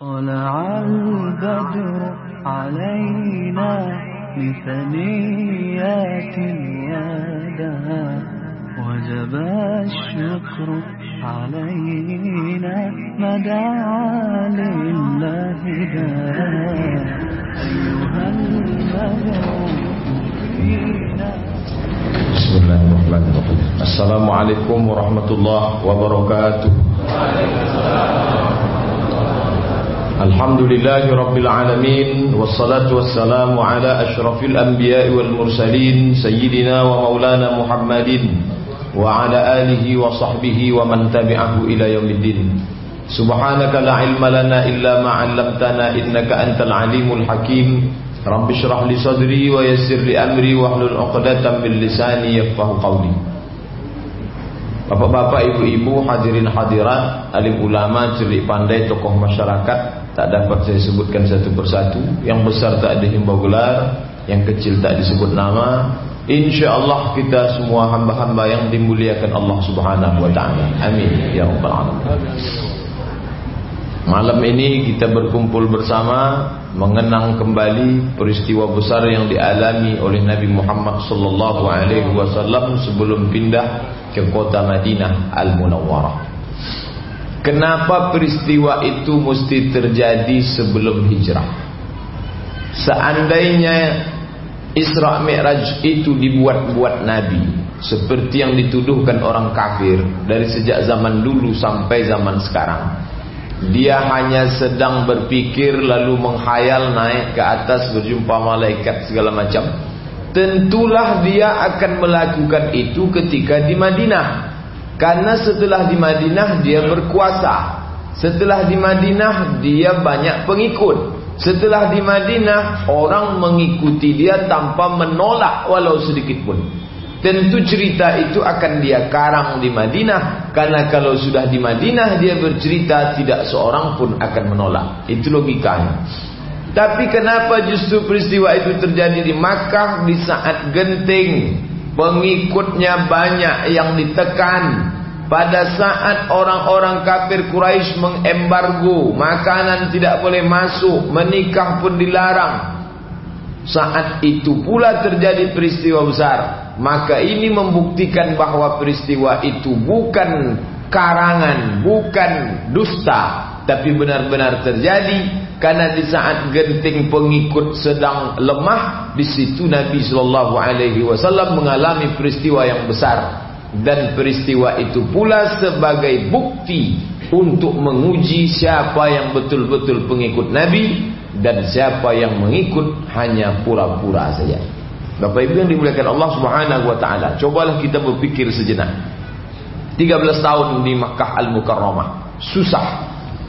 طلع البدر علينا بثنيات يادها وجب الشكر علينا مدى لله أيها بسم الله الرحمن الرحيم. السلام عليكم ورحمة الله وبركاته. وعليكم السلام ala asyrafil anbiya'i wal mursalin sayyidina wa maulana Muhammadin wa ala alihi wa sahbihi wa man tabi'ahu ila yaumiddin. Subhanaka la ilma lana illa ma 'allamtana innaka antal alimul hakim. Rabbi syrah li sadri wa yassir li amri wa hlul 'uqdatam min lisani yafqahu qawli. Bapak-bapak, ibu-ibu, hadirin hadirat, alim ulama, celik pandai, tokoh masyarakat, tak dapat saya sebutkan satu persatu. Yang besar tak ada himbau gelar, yang kecil tak disebut nama. Insya-Allah kita semua hamba-hamba yang dimuliakan Allah Subhanahu wa taala. Amin ya rabbal alamin. Malam ini kita berkumpul bersama mengenang kembali peristiwa besar yang dialami oleh Nabi Muhammad sallallahu alaihi wasallam sebelum pindah ke kota Madinah Al-Munawwarah. Kenapa peristiwa itu mesti terjadi sebelum hijrah? Seandainya Isra Mi'raj itu dibuat-buat Nabi seperti yang dituduhkan orang kafir dari sejak zaman dulu sampai zaman sekarang. Dia hanya sedang berpikir lalu menghayal naik ke atas berjumpa malaikat segala macam. Tentulah dia akan melakukan itu ketika di Madinah. Karena setelah di Madinah dia berkuasa. Setelah di Madinah dia banyak pengikut. Setelah di Madinah orang mengikuti dia tanpa menolak walau sedikit pun. Tentu cerita itu akan dia karang di Madinah Karena kalau sudah di Madinah dia bercerita Tidak seorang pun akan menolak Itu logikanya Tapi kenapa justru peristiwa itu terjadi di Makkah Di saat genting Pengikutnya banyak yang ditekan. Pada saat orang-orang kafir Quraisy mengembargo Makanan tidak boleh masuk Menikah pun dilarang. Saat itu pula terjadi peristiwa besar. Maka ini membuktikan bahwa peristiwa itu bukan karangan Bukan dusta Tapi benar-benar terjadi Karena di saat genting pengikut sedang lemah Di situ Nabi SAW mengalami peristiwa yang besar Dan peristiwa itu pula sebagai bukti Untuk menguji siapa yang betul-betul pengikut Nabi dan siapa yang mengikut hanya pura-pura saja. Bapak Ibu yang dimuliakan Allah Subhanahu wa taala, cobalah kita berpikir sejenak. 13 tahun di Makkah Al-Mukarramah, susah.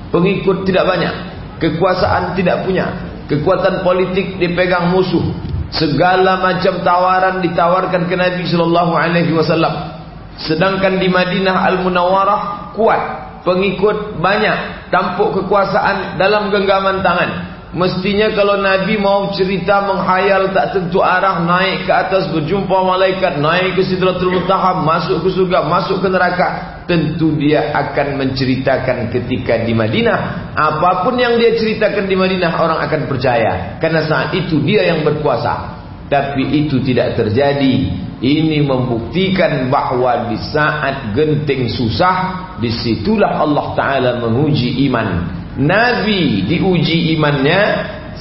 Pengikut tidak banyak, kekuasaan tidak punya, kekuatan politik dipegang musuh. Segala macam tawaran ditawarkan ke Nabi sallallahu alaihi wasallam. Sedangkan di Madinah Al-Munawwarah kuat, pengikut banyak, tampuk kekuasaan dalam genggaman tangan. Mestinya kalau Nabi mau cerita menghayal tak tentu arah naik ke atas berjumpa malaikat naik ke Sidratul Muntaha masuk ke surga masuk ke neraka tentu dia akan menceritakan ketika di Madinah. Apa pun yang dia ceritakan di Madinah orang akan percaya. Karena saat itu dia yang berkuasa. Tapi itu tidak terjadi. Ini membuktikan bahwa di saat genting susah di situlah Allah Taala menguji iman Nabi diuji imannya,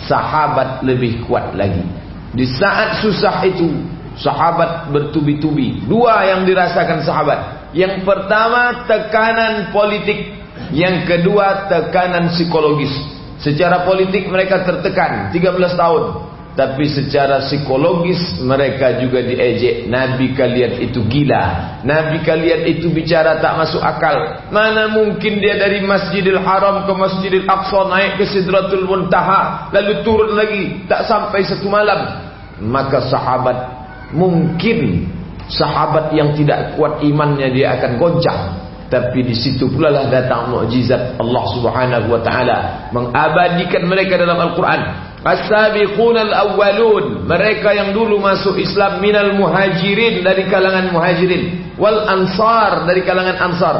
sahabat lebih kuat lagi. Di saat susah itu, sahabat bertubi-tubi. Dua yang dirasakan sahabat. Yang pertama tekanan politik, yang kedua tekanan psikologis. Secara politik mereka tertekan 13 tahun. Tapi secara psikologis mereka juga diejek. Nabi kalian itu gila. Nabi kalian itu bicara tak masuk akal. Mana mungkin dia dari Masjidil Haram ke Masjidil Aqsa naik ke Sidratul Muntaha. Lalu turun lagi. Tak sampai satu malam. Maka sahabat mungkin sahabat yang tidak kuat imannya dia akan goncang. Tapi di situ pula lah datang mukjizat Allah Subhanahu wa taala mengabadikan mereka dalam Al-Qur'an. As-sabiqun al-awwalun. Mereka yang dulu masuk Islam Minal muhajirin Dari kalangan muhajirin. Wal ansar Dari kalangan ansar.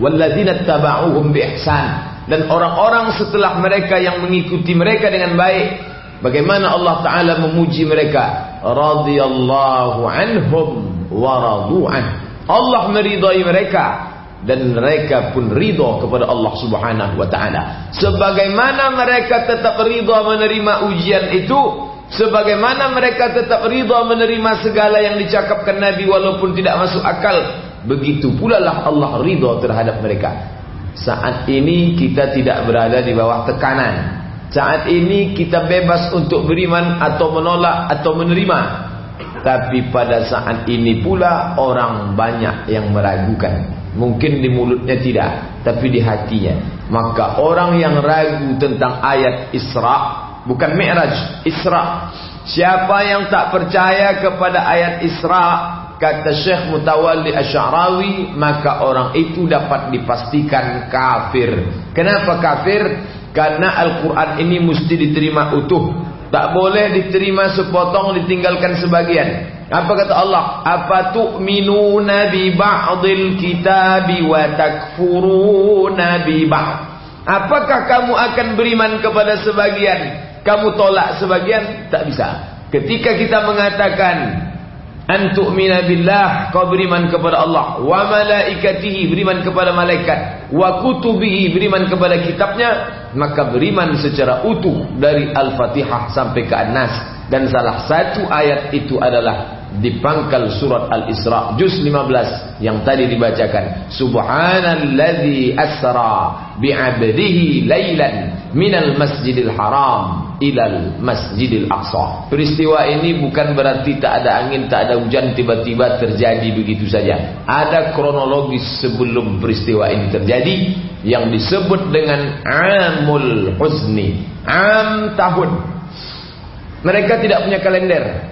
Walladzina taba'uhum bi ihsan dan orang-orang setelah mereka yang mengikuti mereka dengan baik. Bagaimana Allah taala memuji mereka? Radhiyallahu anhum wa radu'an. Allah meridai mereka dan mereka pun ridha kepada Allah Subhanahu wa taala sebagaimana mereka tetap ridha menerima ujian itu sebagaimana mereka tetap ridha menerima segala yang dicakapkan Nabi walaupun tidak masuk akal begitu pula lah Allah ridha terhadap mereka saat ini kita tidak berada di bawah tekanan saat ini kita bebas untuk beriman atau menolak atau menerima. Tapi pada saat ini pula orang banyak yang meragukan. Mungkin di mulutnya tidak, tapi di hatinya. Maka orang yang ragu tentang ayat Isra, bukan Mi'raj, Isra. Siapa yang tak percaya kepada ayat Isra, kata Syekh Mutawalli Asy'arawi, maka orang itu dapat dipastikan kafir. Kenapa kafir? Karena Al-Quran ini mesti diterima utuh. Tak boleh diterima sepotong ditinggalkan sebagian. Apa kata Allah? Apa tu'minuna bi ba'dil kitabi wa takfuruna bi ba'd? Apakah kamu akan beriman kepada sebagian? Kamu tolak sebagian? Tak bisa. Ketika kita mengatakan antu'mina billah kau beriman kepada Allah wa malaikatihi beriman kepada malaikat wa kutubihi beriman kepada kitabnya maka beriman secara utuh dari al-fatihah sampai ke an-nas dan salah satu ayat itu adalah di pangkal surat Al-Isra juz 15 yang tadi dibacakan. Subhanalladzi asra bi'abdihi lailan minal masjidil haram ilal masjidil aqsa. Peristiwa ini bukan berarti tak ada angin tak ada hujan tiba-tiba terjadi begitu saja. Ada kronologis sebelum peristiwa ini terjadi yang disebut dengan amul huzni am tahun. Mereka tidak punya kalender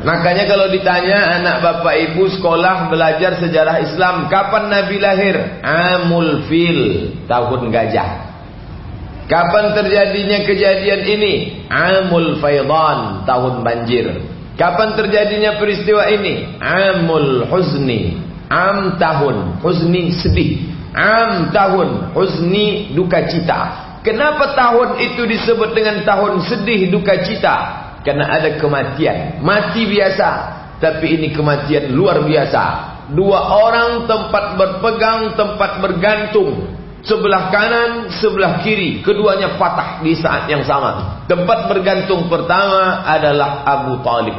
Makanya kalau ditanya anak bapak ibu sekolah belajar sejarah Islam, kapan Nabi lahir? Amul fil, tahun gajah. Kapan terjadinya kejadian ini? Amul faydan, tahun banjir. Kapan terjadinya peristiwa ini? Amul huzni, am tahun, huzni sedih. Am tahun, huzni duka cita. Kenapa tahun itu disebut dengan tahun sedih duka cita? Karena ada kematian. Mati biasa. Tapi ini kematian luar biasa. Dua orang tempat berpegang, tempat bergantung. Sebelah kanan, sebelah kiri. Keduanya patah di saat yang sama. Tempat bergantung pertama adalah Abu Talib.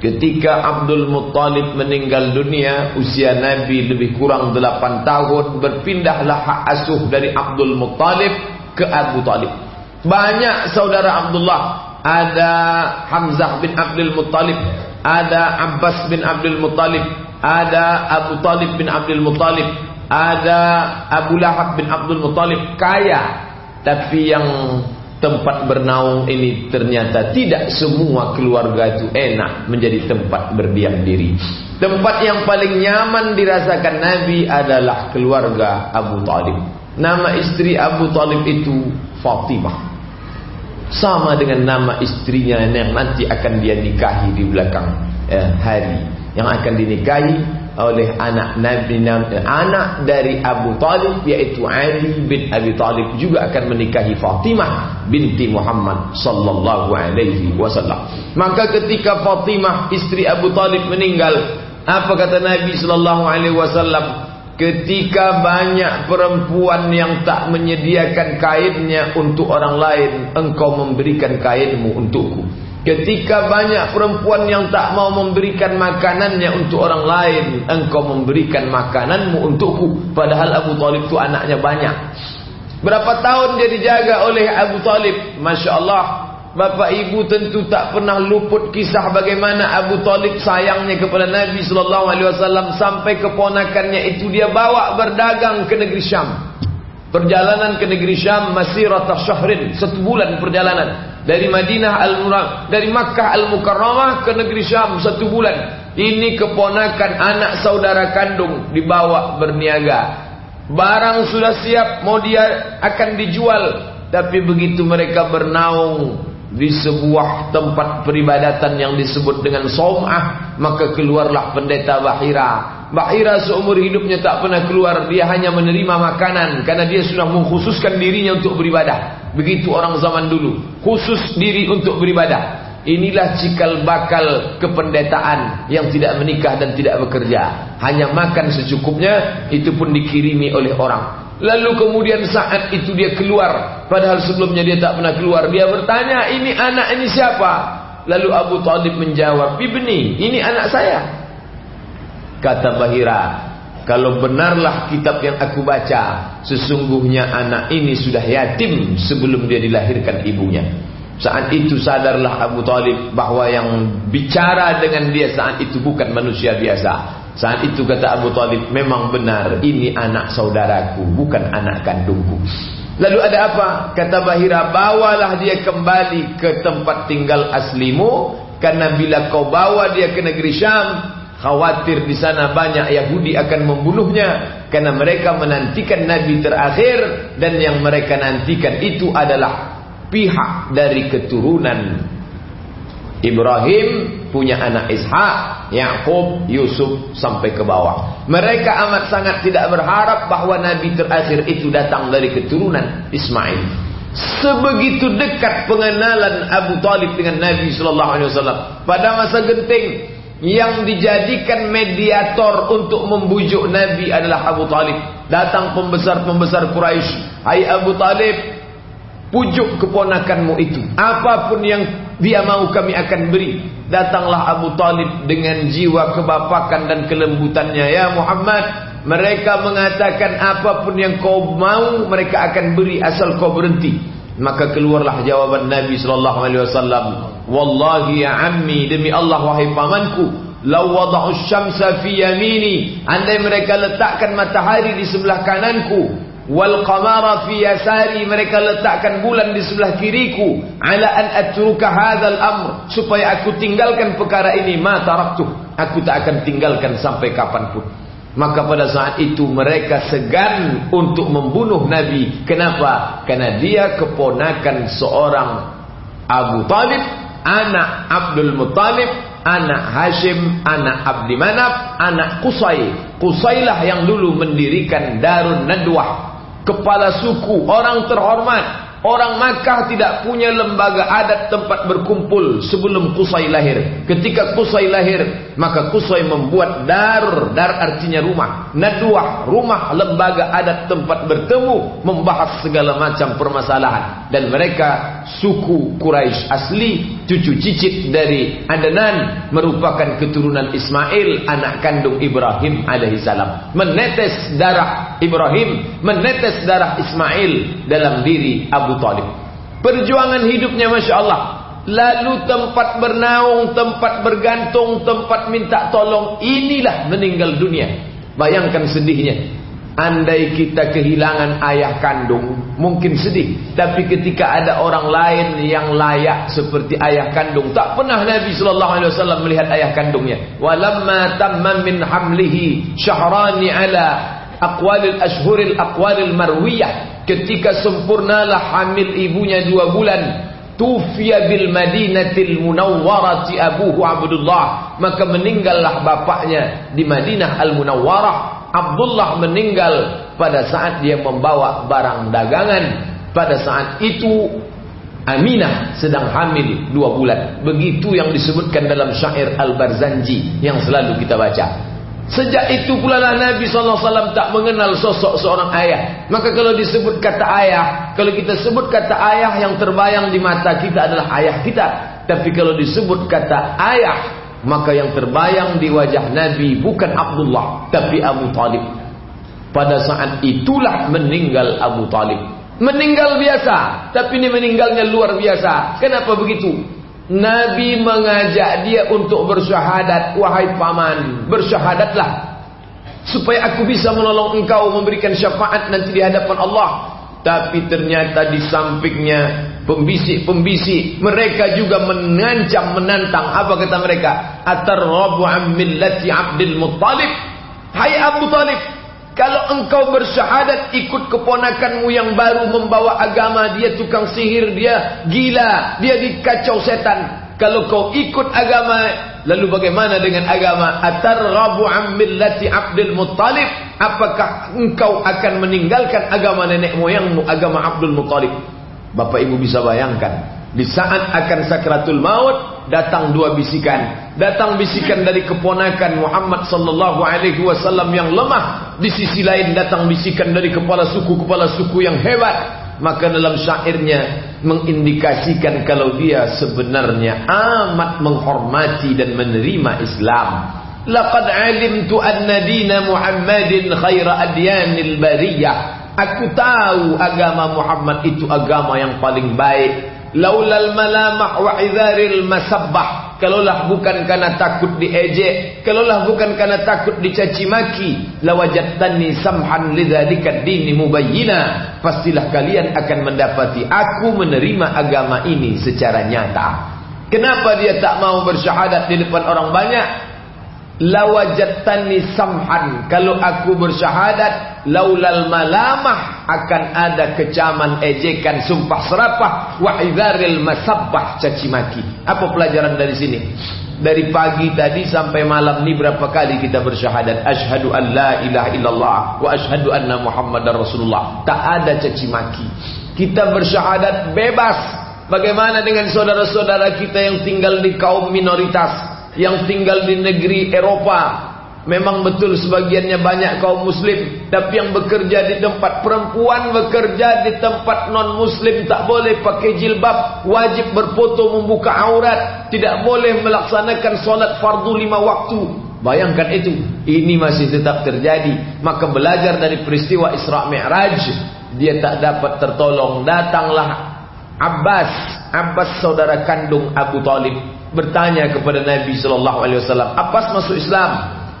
Ketika Abdul Muttalib meninggal dunia, usia Nabi lebih kurang 8 tahun, berpindahlah hak asuh dari Abdul Muttalib ke Abu Talib. Banyak saudara Abdullah ada Hamzah bin Abdul Muttalib, ada Abbas bin Abdul Muttalib, ada Abu Talib bin Abdul Muttalib, ada Abu Lahab bin Abdul Muttalib kaya, tapi yang tempat bernaung ini ternyata tidak semua keluarga itu enak menjadi tempat berdiam diri. Tempat yang paling nyaman dirasakan Nabi adalah keluarga Abu Talib. Nama istri Abu Talib itu Fatimah sama dengan nama istrinya yang nanti akan dia nikahi di belakang eh, hari. Yang akan dinikahi oleh anak Nabi anak dari Abu Talib yaitu Ali bin Abi Talib juga akan menikahi Fatimah binti Muhammad sallallahu alaihi wasallam. Maka ketika Fatimah istri Abu Talib meninggal apa kata Nabi sallallahu alaihi wasallam Ketika banyak perempuan yang tak menyediakan kainnya untuk orang lain, engkau memberikan kainmu untukku. Ketika banyak perempuan yang tak mau memberikan makanannya untuk orang lain, engkau memberikan makananmu untukku. Padahal Abu Talib itu anaknya banyak. Berapa tahun dia dijaga oleh Abu Talib? Masya Allah, Bapak ibu tentu tak pernah luput kisah bagaimana Abu Talib sayangnya kepada Nabi Sallallahu Alaihi Wasallam sampai keponakannya itu dia bawa berdagang ke negeri Syam. Perjalanan ke negeri Syam masih rata syahrin satu bulan perjalanan dari Madinah al Murah dari Makkah al Mukarramah ke negeri Syam satu bulan. Ini keponakan anak saudara kandung dibawa berniaga. Barang sudah siap mau dia akan dijual tapi begitu mereka bernaung di sebuah tempat peribadatan yang disebut dengan Som'ah maka keluarlah pendeta Bahira. Bahira seumur hidupnya tak pernah keluar dia hanya menerima makanan karena dia sudah mengkhususkan dirinya untuk beribadah. Begitu orang zaman dulu khusus diri untuk beribadah. Inilah cikal bakal kependetaan yang tidak menikah dan tidak bekerja. Hanya makan secukupnya itu pun dikirimi oleh orang Lalu kemudian saat itu dia keluar. Padahal sebelumnya dia tak pernah keluar. Dia bertanya, ini anak ini siapa? Lalu Abu Talib menjawab, Ibni, ini anak saya. Kata Bahira, kalau benarlah kitab yang aku baca, sesungguhnya anak ini sudah yatim sebelum dia dilahirkan ibunya. Saat itu sadarlah Abu Talib bahwa yang bicara dengan dia saat itu bukan manusia biasa. Saat itu kata Abu Talib Memang benar ini anak saudaraku Bukan anak kandungku Lalu ada apa? Kata Bahira Bawalah dia kembali ke tempat tinggal aslimu Karena bila kau bawa dia ke negeri Syam Khawatir di sana banyak Yahudi akan membunuhnya Karena mereka menantikan Nabi terakhir Dan yang mereka nantikan itu adalah Pihak dari keturunan Ibrahim punya anak Ishak, Yakub, Yusuf sampai ke bawah. Mereka amat sangat tidak berharap bahawa Nabi terakhir itu datang dari keturunan Ismail. Sebegitu dekat pengenalan Abu Talib dengan Nabi Sallallahu Alaihi Wasallam pada masa genting yang dijadikan mediator untuk membujuk Nabi adalah Abu Talib. Datang pembesar-pembesar Quraisy, Hai Abu Talib, pujuk keponakanmu itu. Apa pun yang dia mau kami akan beri. Datanglah Abu Talib dengan jiwa kebapakan dan kelembutannya. Ya Muhammad, mereka mengatakan apapun yang kau mau mereka akan beri asal kau berhenti. Maka keluarlah jawaban Nabi sallallahu alaihi wasallam, "Wallahi ya ammi, demi Allah wahai pamanku, law wada'u syamsa fi yamini, andai mereka letakkan matahari di sebelah kananku, wal qamara fi yasari mereka letakkan bulan di sebelah kiriku. Ala an atruka hadzal amr supaya aku tinggalkan perkara ini. Ma taraktu aku tak akan tinggalkan sampai kapan pun. Maka pada saat itu mereka segan untuk membunuh nabi. Kenapa? Karena dia keponakan seorang Abu Talib anak Abdul Muttalib anak Hashim anak Abdi Manaf anak Qusay. Qusaylah yang dulu mendirikan Darun Nadwah kepala suku, orang terhormat Orang Makkah tidak punya lembaga adat tempat berkumpul sebelum Qusay lahir. Ketika Qusay lahir, maka Qusay membuat dar, dar artinya rumah. Nadwah, rumah lembaga adat tempat bertemu, membahas segala macam permasalahan. Dan mereka suku Quraisy asli, cucu cicit dari Adnan, merupakan keturunan Ismail, anak kandung Ibrahim alaihissalam. Menetes darah Ibrahim, menetes darah Ismail dalam diri Abu Abu Talib. Perjuangan hidupnya Masya Allah. Lalu tempat bernaung, tempat bergantung, tempat minta tolong. Inilah meninggal dunia. Bayangkan sedihnya. Andai kita kehilangan ayah kandung, mungkin sedih. Tapi ketika ada orang lain yang layak seperti ayah kandung, tak pernah Nabi Wasallam melihat ayah kandungnya. Walamma tamman min hamlihi syahrani ala aqwalil ashhuril aqwalil marwiyah. Ketika sempurnalah hamil ibunya dua bulan tufiya bil madinatil munawwarati abuhu abdullah. Maka meninggallah bapaknya di Madinah al munawwarah Abdullah meninggal pada saat dia membawa barang dagangan. Pada saat itu Aminah sedang hamil dua bulan. Begitu yang disebutkan dalam syair Al-Barzanji yang selalu kita baca Sejak itu pula lah Nabi SAW tak mengenal sosok seorang ayah. Maka kalau disebut kata ayah, kalau kita sebut kata ayah yang terbayang di mata kita adalah ayah kita. Tapi kalau disebut kata ayah, maka yang terbayang di wajah Nabi bukan Abdullah, tapi Abu Talib. Pada saat itulah meninggal Abu Talib. Meninggal biasa, tapi ini meninggalnya luar biasa. Kenapa begitu? Nabi mengajak dia untuk bersyahadat. Wahai paman Bersyahadatlah. Supaya aku bisa menolong engkau Memberikan syafaat nanti di hadapan Allah. Tapi ternyata di sampingnya Pembisik-pembisik Mereka juga mengancam Menantang. Apa kata mereka? Atarrabu ammillati abdil muttalib. Hai Abu Talib Kalau engkau bersyahadat ikut keponakanmu yang baru membawa agama, dia tukang sihir, dia gila, dia dikacau setan. Kalau kau ikut agama, lalu bagaimana dengan agama? Atarghabu an millati Abdul Muttalib? Apakah engkau akan meninggalkan agama nenek moyangmu, agama Abdul Muttalib? Bapak Ibu bisa bayangkan, di saat akan sakratul maut datang dua bisikan. Datang bisikan dari keponakan Muhammad sallallahu alaihi wasallam yang lemah, di sisi lain datang bisikan dari kepala suku-kepala suku yang hebat maka dalam syairnya mengindikasikan kalau dia sebenarnya amat menghormati dan menerima Islam. Laqad alimtu anna dina Muhammadin khaira adyanil bariyah. Aku tahu agama Muhammad itu agama yang paling baik. Laulal malamah wa idharil masabbah kalaulah bukan karena takut diejek, kalaulah bukan karena takut dicaci maki, lawajattani samhan lidzalika dini mubayyina, pastilah kalian akan mendapati aku menerima agama ini secara nyata. Kenapa dia tak mau bersyahadat di depan orang banyak? Lawajattani samhan, kalau aku bersyahadat laulal malamah akan ada kecaman ejekan sumpah serapah. Wa idzaril masabbah caci maki. Apa pelajaran dari sini? Dari pagi tadi sampai malam ni berapa kali kita bersyahadat? Asyhadu an la ilaha illallah wa asyhadu anna muhammadar rasulullah. Tak ada caci maki. Kita bersyahadat bebas. Bagaimana dengan saudara-saudara kita yang tinggal di kaum minoritas yang tinggal di negeri Eropa Memang betul sebagiannya banyak kaum muslim Tapi yang bekerja di tempat perempuan Bekerja di tempat non muslim Tak boleh pakai jilbab Wajib berfoto membuka aurat Tidak boleh melaksanakan solat fardu lima waktu. Bayangkan itu Ini masih tetap terjadi. Maka belajar dari peristiwa Isra' Mi'raj Dia tak dapat tertolong. Datanglah Abbas Abbas saudara kandung Abu Talib Bertanya kepada Nabi SAW Abbas masuk Islam?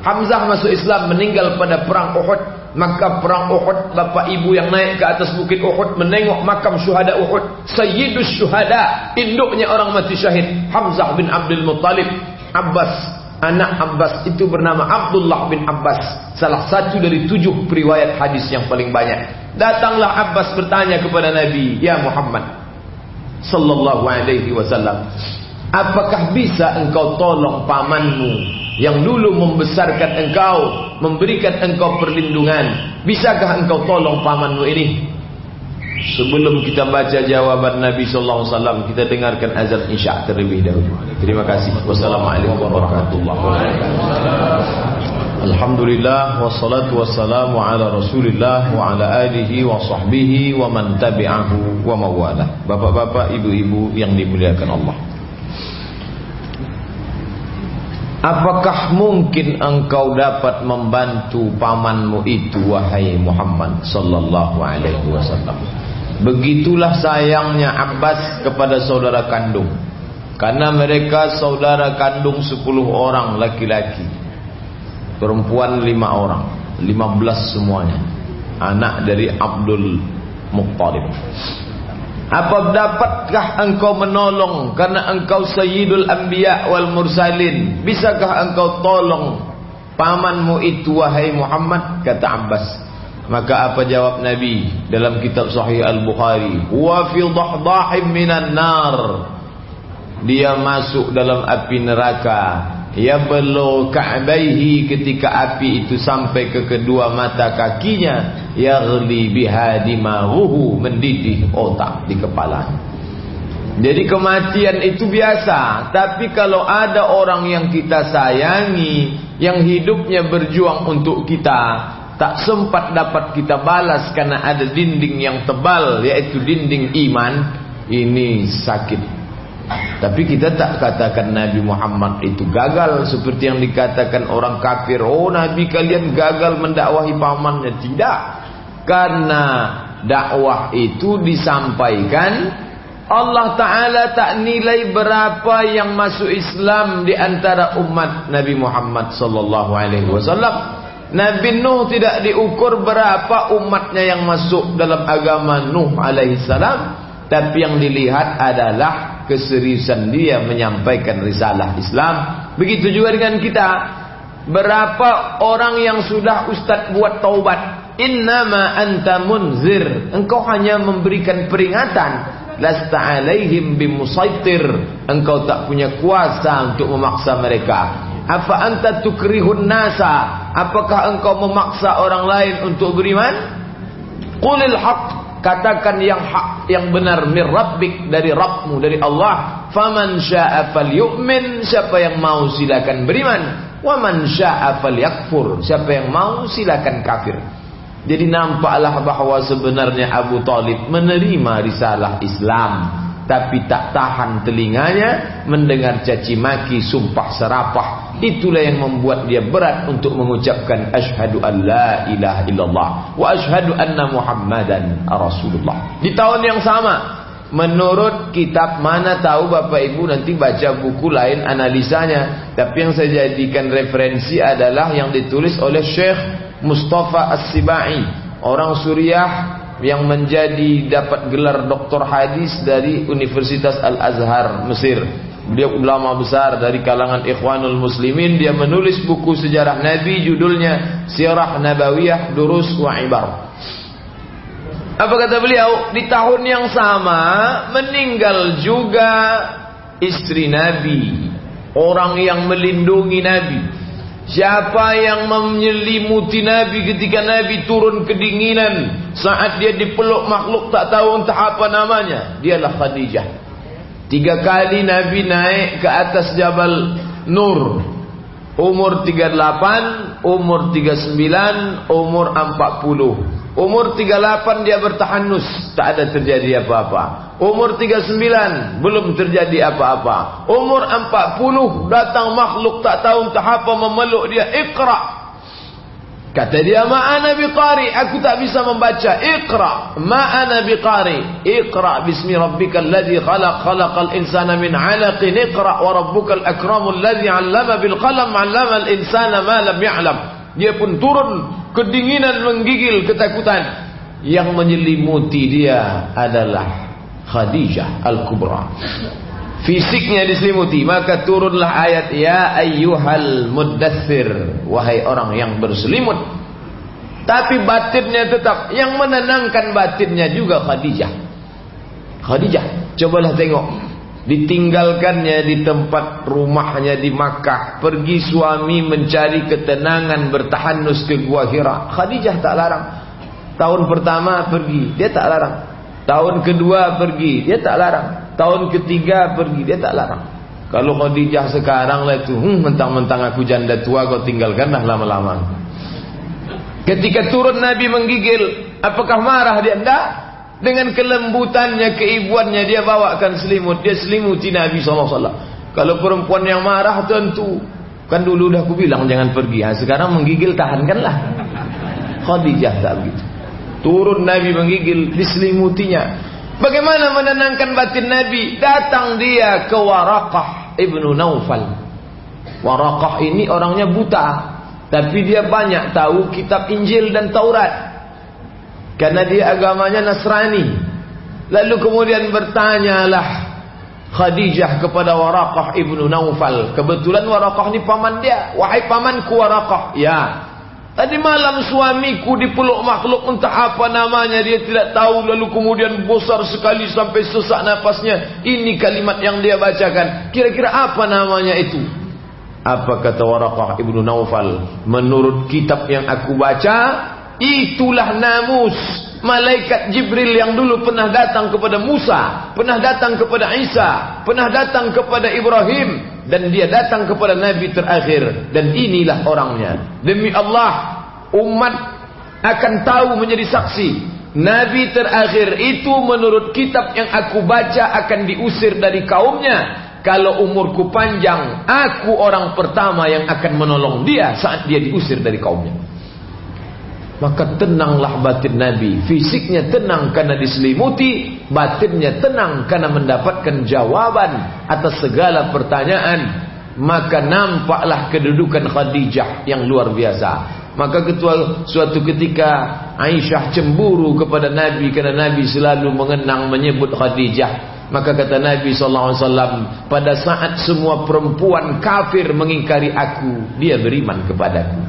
Hamzah masuk Islam meninggal pada perang Uhud. Maka perang Uhud bapak ibu yang naik ke atas bukit Uhud menengok makam syuhada Uhud. Sayyidus syuhada induknya orang mati syahid Hamzah bin Abdul Muttalib. Abbas anak Abbas itu bernama Abdullah bin Abbas. Salah satu dari tujuh periwayat hadis yang paling banyak. Datanglah Abbas bertanya kepada Nabi ya Muhammad sallallahu alaihi wasallam apakah bisa engkau tolong pamanmu yang dulu membesarkan engkau, memberikan engkau perlindungan. Bisakah engkau tolong pamanmu ini? Sebelum kita baca jawaban Nabi sallallahu alaihi wasallam, kita dengarkan azan Isya terlebih dahulu. Terima kasih. Wassalamualaikum warahmatullahi wabarakatuh. Alhamdulillah wassalatu wassalamu ala Rasulillah wa ala alihi wa sahbihi wa man tabi'ahu wa mawala. Bapak-bapak, ibu-ibu yang dimuliakan Allah. Apakah mungkin engkau dapat membantu pamanmu itu wahai Muhammad sallallahu alaihi wasallam? Begitulah sayangnya Abbas kepada saudara kandung. Karena mereka saudara kandung 10 orang laki-laki. Perempuan 5 orang, 15 semuanya. Anak dari Abdul Muttalib. Apa dapatkah engkau menolong karena engkau sayyidul anbiya wal mursalin? Bisakah engkau tolong pamanmu itu wahai Muhammad? Kata Abbas. Maka apa jawab Nabi dalam kitab Sahih Al-Bukhari? Wa fi dhahdahim minan nar. Dia masuk dalam api neraka Ya belo ka'baihi ketika api itu sampai ke kedua mata kakinya. Yaghli biha dimahuhu mendidih otak di kepala jadi kematian itu biasa tapi kalau ada orang yang kita sayangi yang hidupnya berjuang untuk kita tak sempat dapat kita balas karena ada dinding yang tebal yaitu dinding iman ini sakit tapi kita tak katakan Nabi Muhammad itu gagal seperti yang dikatakan orang kafir. Oh Nabi kalian gagal mendakwahi pamannya. Tidak. Karena dakwah itu disampaikan Allah Ta'ala tak nilai berapa yang masuk Islam di antara umat Nabi Muhammad Sallallahu Alaihi Wasallam. Nabi Nuh tidak diukur berapa umatnya yang masuk dalam agama Nuh alaihi salam. Tapi yang dilihat adalah keseriusan dia menyampaikan risalah Islam. Begitu juga dengan kita. Berapa orang yang sudah ustaz buat taubat? Innama anta munzir. Engkau hanya memberikan peringatan. Lasta alaihim bimusaitir. Engkau tak punya kuasa untuk memaksa mereka. Apa anta tukrihun nasa? Apakah engkau memaksa orang lain untuk beriman? Qulil haq katakan yang hak yang benar mir rabbik dari Rabbmu dari Allah faman syaa'a falyu'min siapa yang mau silakan beriman Wa syaa'a falyakfur. Siapa yang mau silakan kafir. Jadi nampaklah bahawa sebenarnya Abu Talib menerima risalah Islam. Tapi tak tahan telinganya mendengar caci maki, sumpah serapah. Itulah yang membuat dia berat untuk mengucapkan Ashadu an la ilaha illallah. Wa ashadu anna muhammadan rasulullah. Di tahun yang sama Menurut kitab mana tahu Bapak Ibu nanti baca buku lain analisanya. Tapi yang saya jadikan referensi adalah yang ditulis oleh Syekh Mustafa As-Sibai. Orang Suriah yang menjadi dapat gelar doktor hadis dari Universitas Al-Azhar Mesir. Beliau ulama besar dari kalangan Ikhwanul Muslimin. Dia menulis buku sejarah Nabi judulnya Sirah Nabawiyah Durus wa Ibar. Apa kata beliau? Di tahun yang sama meninggal juga istri Nabi, orang yang melindungi Nabi. Siapa yang menyelimuti Nabi ketika Nabi turun kedinginan saat dia dipeluk makhluk tak tahu entah apa namanya? Dialah Khadijah. Tiga kali Nabi naik ke atas Jabal Nur. Umur 38, umur 39, umur 40. Umur 38 dia bertahanus, tak ada terjadi apa-apa. Umur 39 belum terjadi apa-apa. Umur 40 datang makhluk tak tahu entah apa memeluk dia, "Iqra." Kata dia, "Ma'ana biqari." Aku tak bisa membaca. "Iqra." Ma'ana biqari. "Iqra bismi rabbikal ladzi khalaq khalaqal insana min 'alaqin." "Iqra wa rabbukal akramul ladzi 'allama bil qalam 'allama al insana ma lam ya'lam." Dia pun turun kedinginan menggigil ketakutan yang menyelimuti dia adalah Khadijah Al-Kubra fisiknya diselimuti maka turunlah ayat ya ayyuhal muddathir wahai orang yang berselimut. Tapi batinnya tetap yang menenangkan batinnya juga Khadijah. Khadijah cobalah tengok. Ditinggalkannya di tempat rumahnya di Makkah pergi suami mencari ketenangan bertahanus ke Gua Hira. Khadijah tak larang. Tahun pertama pergi dia tak larang. Tahun kedua pergi dia tak larang tahun ketiga pergi dia tak larang kalau Khadijah sekarang lah itu hmm, mentang-mentang aku janda tua kau tinggalkanlah lama-lama ketika turun Nabi menggigil apakah marah dia enggak dengan kelembutannya, keibuannya dia bawakan selimut. Dia selimuti Nabi SAW. Kalau perempuan yang marah tentu. Kan dulu dah aku bilang jangan pergi. Ha, sekarang menggigil tahankanlah. Khadijah tak begitu. Turun Nabi menggigil, diselimutinya. Bagaimana menenangkan batin Nabi? Datang dia ke Waraqah ibnu Naufal. Waraqah ini orangnya buta. Tapi dia banyak tahu kitab Injil dan Taurat. Karena dia agamanya Nasrani. Lalu kemudian bertanyalah Khadijah kepada Waraqah ibnu Naufal. Kebetulan Waraqah ni paman dia. Wahai pamanku Waraqah. Ya. Tadi malam suamiku dipeluk makhluk entah apa namanya. Dia tidak tahu. Lalu kemudian besar sekali sampai sesak nafasnya. Ini kalimat yang dia bacakan. Kira-kira apa namanya itu? Apa kata Waraqah ibnu Naufal? Menurut kitab yang aku baca. Itulah namus malaikat Jibril yang dulu pernah datang kepada Musa, pernah datang kepada Isa, pernah datang kepada Ibrahim dan dia datang kepada nabi terakhir dan inilah orangnya. Demi Allah, umat akan tahu menjadi saksi. Nabi terakhir itu menurut kitab yang aku baca akan diusir dari kaumnya. Kalau umurku panjang, aku orang pertama yang akan menolong dia saat dia diusir dari kaumnya. Maka tenanglah batin Nabi. Fisiknya tenang karena diselimuti. Batinnya tenang karena mendapatkan jawaban atas segala pertanyaan. Maka nampaklah kedudukan Khadijah yang luar biasa. Maka ketua suatu ketika Aisyah cemburu kepada Nabi. Karena Nabi selalu mengenang menyebut Khadijah. Maka kata Nabi SAW, pada saat semua perempuan kafir mengingkari aku, dia beriman kepadaku.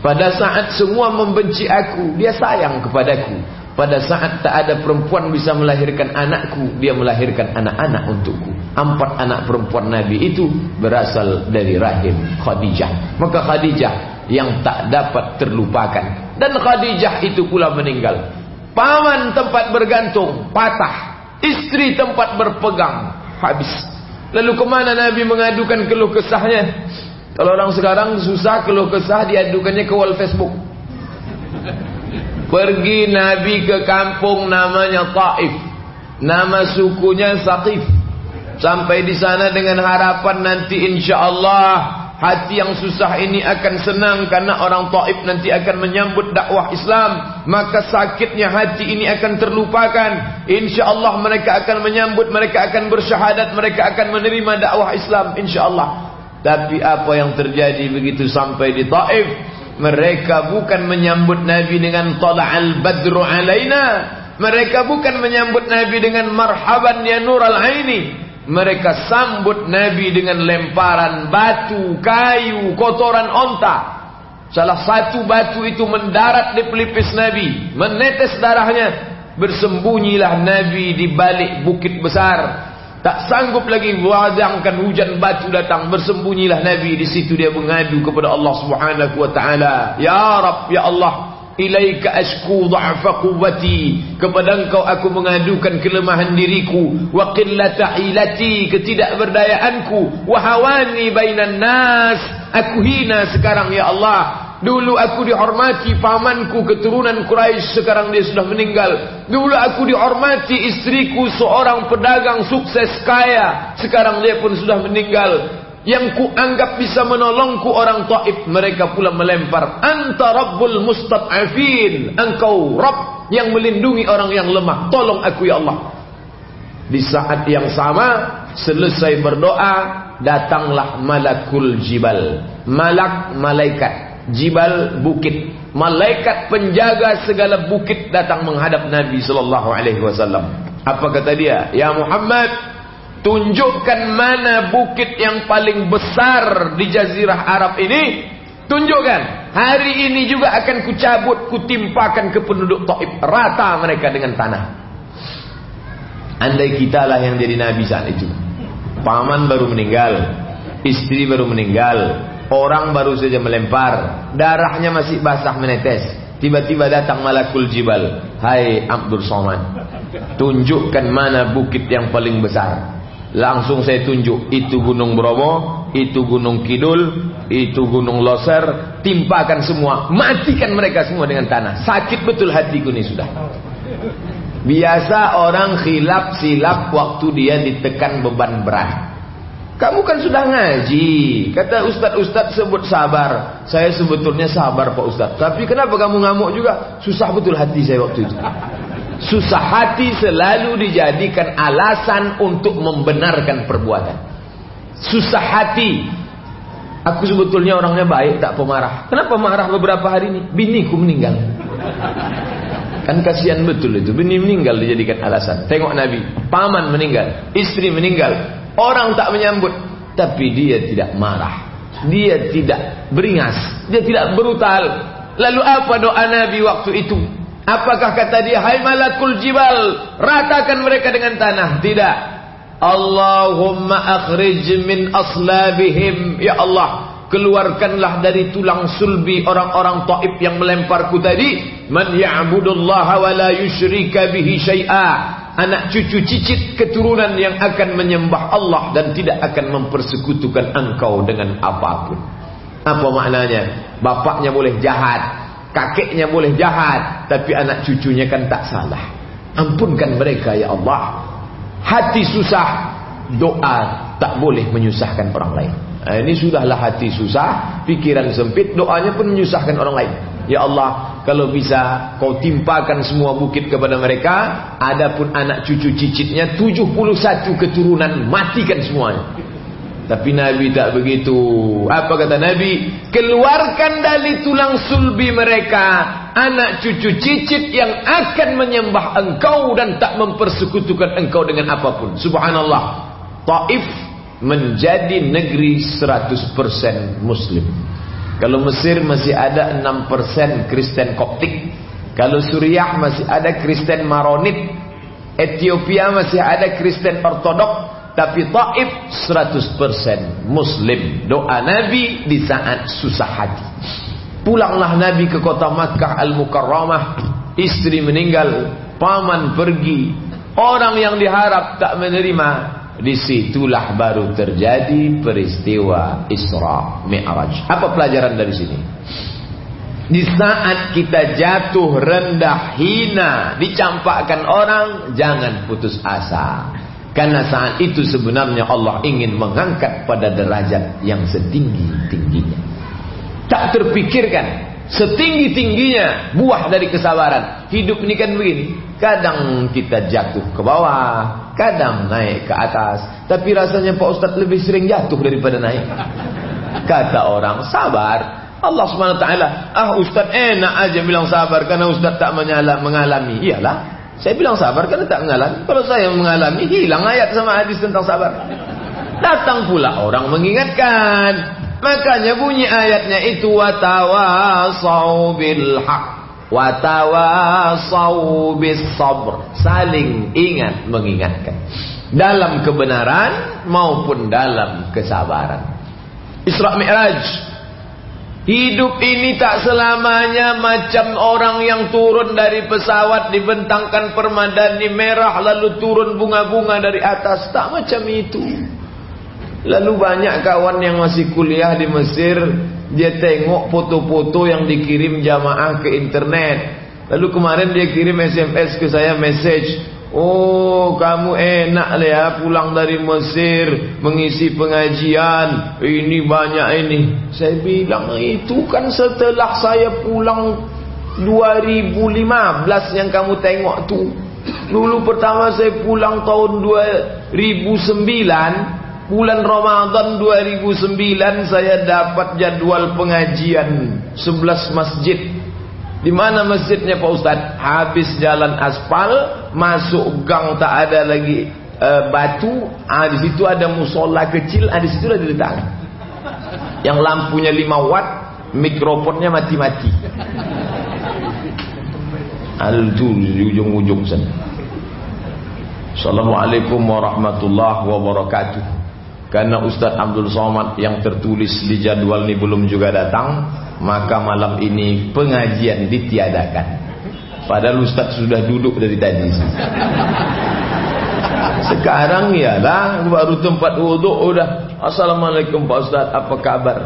Pada saat semua membenci aku, dia sayang kepadaku. Pada saat tak ada perempuan bisa melahirkan anakku, dia melahirkan anak-anak untukku. Empat anak perempuan Nabi itu berasal dari rahim Khadijah. Maka Khadijah yang tak dapat terlupakan. Dan Khadijah itu pula meninggal. Paman tempat bergantung, patah. Istri tempat berpegang, habis. Lalu kemana Nabi mengadukan keluh kesahnya? Kalau orang sekarang susah keluh kesah diadukannya ke wall Facebook. Pergi Nabi ke kampung namanya Taif. Nama sukunya Saqif. Sampai di sana dengan harapan nanti insya Allah hati yang susah ini akan senang karena orang Taif nanti akan menyambut dakwah Islam. Maka sakitnya hati ini akan terlupakan. Insya Allah mereka akan menyambut, mereka akan bersyahadat, mereka akan menerima dakwah Islam insya Allah. Tapi apa yang terjadi begitu sampai di Taif? Mereka bukan menyambut Nabi dengan tala'al badru alaina. Mereka bukan menyambut Nabi dengan marhaban ya nural aini. Mereka sambut Nabi dengan lemparan batu, kayu, kotoran onta. Salah satu batu itu mendarat di pelipis Nabi. Menetes darahnya. Bersembunyilah Nabi di balik bukit besar. Tak sanggup lagi wadangkan hujan batu datang. Bersembunyilah Nabi di situ. Dia mengadu kepada Allah Subhanahu wa taala. Ya rab ya Allah ilaika ashku dha'fa quwwati. Kepada engkau aku mengadukan kelemahan diriku. Wa qillata ilati ketidakberdayaanku. Wa hawani bainan nas. Aku hina sekarang ya Allah Dulu aku dihormati pamanku keturunan Quraisy sekarang dia sudah meninggal. Dulu aku dihormati istriku seorang pedagang sukses kaya sekarang dia pun sudah meninggal. Yang ku anggap bisa menolongku orang Taif mereka pula melempar anta rabbul mustad'afin engkau rabb yang melindungi orang yang lemah tolong aku ya Allah di saat yang sama selesai berdoa datanglah malakul jibal malak malaikat jibal bukit. Malaikat penjaga segala bukit datang menghadap Nabi sallallahu alaihi wasallam. Apa kata dia? Ya Muhammad tunjukkan mana bukit yang paling besar di jazirah Arab ini. Tunjukkan. Hari ini juga akan kucabut kutimpakan ke penduduk Taif. Rata mereka dengan tanah. Andai kita lah yang jadi nabi saat itu. Paman baru meninggal. Istri baru meninggal Orang baru saja melempar, darahnya masih basah menetes. Tiba-tiba datang malakul jibal. Hai Abdul Somad, tunjukkan mana bukit yang paling besar. Langsung saya tunjuk, itu Gunung Bromo, itu Gunung Kidul, itu Gunung Loser, timpakan semua, matikan mereka semua dengan tanah. Sakit betul hatiku ini sudah. Biasa orang khilaf silap waktu dia ditekan beban berat. Kamu kan sudah ngaji. Kata ustaz-ustaz sebut sabar. Saya sebetulnya sabar Pak Ustaz. Tapi kenapa kamu ngamuk juga? Susah betul hati saya waktu itu. Susah hati selalu dijadikan alasan untuk membenarkan perbuatan. Susah hati. Aku sebetulnya orangnya baik, tak pemarah. Kenapa marah beberapa hari ini? Biniku meninggal. Kan kasihan betul itu. Bini meninggal dijadikan alasan. Tengok Nabi. Paman meninggal. Istri meninggal. Orang tak menyambut, tapi dia tidak marah. Dia tidak beringas, dia tidak brutal. Lalu apa doa Nabi waktu itu? Apakah kata dia, "Hai malakul jibal, ratakan mereka dengan tanah?" Tidak. Allahumma akhrij min aslabihim, ya Allah, keluarkanlah dari tulang sulbi orang-orang Taif yang melemparku tadi, man ya'budullaha wa la yusyrika bihi syai'a anak cucu cicit keturunan yang akan menyembah Allah dan tidak akan mempersekutukan engkau dengan apa pun. Apa maknanya? Bapaknya boleh jahat, kakeknya boleh jahat, tapi anak cucunya kan tak salah. Ampunkan mereka ya Allah. Hati susah, doa tak boleh menyusahkan orang lain. Nah, ini sudahlah hati susah, pikiran sempit, doanya pun menyusahkan orang lain. Ya Allah, kalau bisa kau timpakan semua bukit kepada mereka, adapun anak cucu cicitnya 71 keturunan matikan semuanya. Tapi Nabi tak begitu. Apa kata Nabi? Keluarkan dari tulang sulbi mereka anak cucu cicit yang akan menyembah engkau dan tak mempersekutukan engkau dengan apa pun. Subhanallah. Taif menjadi negeri 100% muslim. Kalau Mesir masih ada 6% Kristen Koptik. Kalau Suriah masih ada Kristen Maronit. Ethiopia masih ada Kristen Ortodok. Tapi Taif 100% Muslim. Doa Nabi di saat susah hati. Pulanglah Nabi ke kota Makkah Al-Mukarramah. Istri meninggal. Paman pergi. Orang yang diharap tak menerima di situlah baru terjadi peristiwa Isra Mi'raj. Apa pelajaran dari sini? Di saat kita jatuh rendah hina dicampakkan orang jangan putus asa. Karena saat itu sebenarnya Allah ingin mengangkat pada derajat yang setinggi-tingginya. Tak terpikirkan setinggi-tingginya buah dari kesabaran. Hidup ini kan begini. Kadang kita jatuh ke bawah, Kadang naik ke atas. Tapi rasanya Pak Ustadz lebih sering jatuh daripada naik. Kata orang, sabar. Allah SWT, ah Ustadz enak aja bilang sabar. Karena Ustadz tak mengalami. Iyalah. Saya bilang sabar karena tak mengalami. Kalau saya mengalami, hilang ayat sama hadis tentang sabar. Datang pula orang mengingatkan. Makanya bunyi ayatnya itu watawasau bil haq watawasau bis sabr saling ingat mengingatkan. Dalam kebenaran maupun dalam kesabaran. Isra Mi'raj. Hidup ini tak selamanya macam orang yang turun dari pesawat dibentangkan permadani merah lalu turun bunga-bunga dari atas. Tak macam itu lalu banyak kawan yang masih kuliah di Mesir dia tengok foto-foto yang dikirim jamaah ke internet. Lalu kemarin dia kirim SMS ke saya message. Oh kamu enak lah ya pulang dari Mesir mengisi pengajian. Ini banyak ini. Saya bilang itu kan setelah saya pulang 2015 yang kamu tengok tu. Dulu pertama saya pulang tahun 2009 bulan Ramadan 2009 saya dapat jadwal pengajian 11 masjid. Di mana masjidnya Pak Ustaz? Habis jalan aspal, masuk gang tak ada lagi uh, batu, ah di situ ada musola kecil, ah di situ lah diletakkan. Yang lampunya 5 watt, mikrofonnya mati-mati. Al di ujung-ujung sana. Assalamualaikum warahmatullahi wabarakatuh. Karena Ustaz Abdul Somad yang tertulis di jadwal ini belum juga datang, maka malam ini pengajian ditiadakan. Padahal Ustaz sudah duduk dari tadi. Sekarang ialah baru tempat wuduk udah Assalamualaikum Pak Ustaz, apa kabar?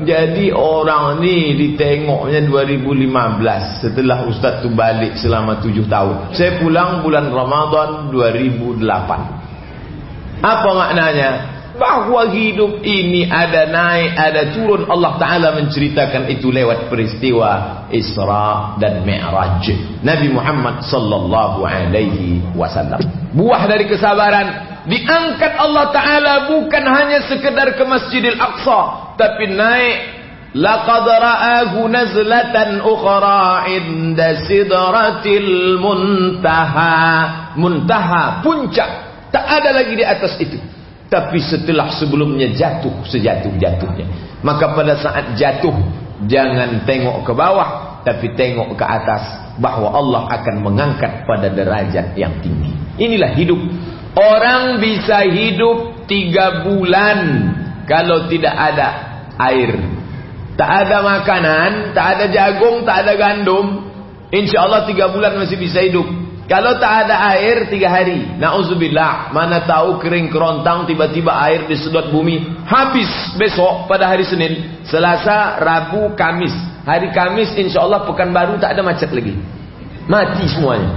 Jadi orang ni ditengoknya 2015 setelah Ustaz tu balik selama 7 tahun. Saya pulang bulan Ramadan 2008. Apa maknanya? Bahawa hidup ini ada naik, ada turun. Allah Ta'ala menceritakan itu lewat peristiwa Isra dan Mi'raj. Nabi Muhammad sallallahu alaihi wasallam. Buah dari kesabaran. Diangkat Allah Ta'ala bukan hanya sekedar ke Masjidil Aqsa. Tapi naik. Laqad ra'ahu nazlatan ukhra inda sidratil muntaha. Muntaha, puncak. Tak ada lagi di atas itu. Tapi setelah sebelumnya jatuh sejatuh-jatuhnya. Maka pada saat jatuh jangan tengok ke bawah tapi tengok ke atas bahwa Allah akan mengangkat pada derajat yang tinggi. Inilah hidup. Orang bisa hidup tiga bulan kalau tidak ada air. Tak ada makanan, tak ada jagung, tak ada gandum. Insya Allah tiga bulan masih bisa hidup. Kalau tak ada air tiga hari, nauzubillah, mana tahu kering kerontang tiba-tiba air disedot bumi, habis besok pada hari Senin, Selasa, Rabu, Kamis. Hari Kamis insya Allah pekan baru tak ada macet lagi. Mati semuanya.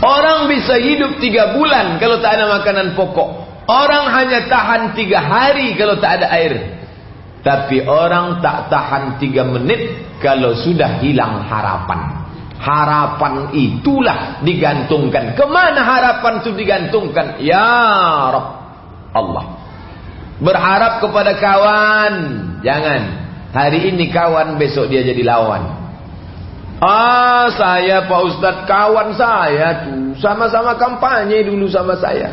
Orang bisa hidup tiga bulan kalau tak ada makanan pokok. Orang hanya tahan tiga hari kalau tak ada air. Tapi orang tak tahan tiga menit kalau sudah hilang harapan. Harapan itulah digantungkan. Ke mana harapan itu digantungkan? Ya. Allah. Berharap kepada kawan. Jangan. Hari ini kawan, besok dia jadi lawan. Ah, saya Pak Ustadz kawan saya tuh sama-sama kampanye dulu sama saya.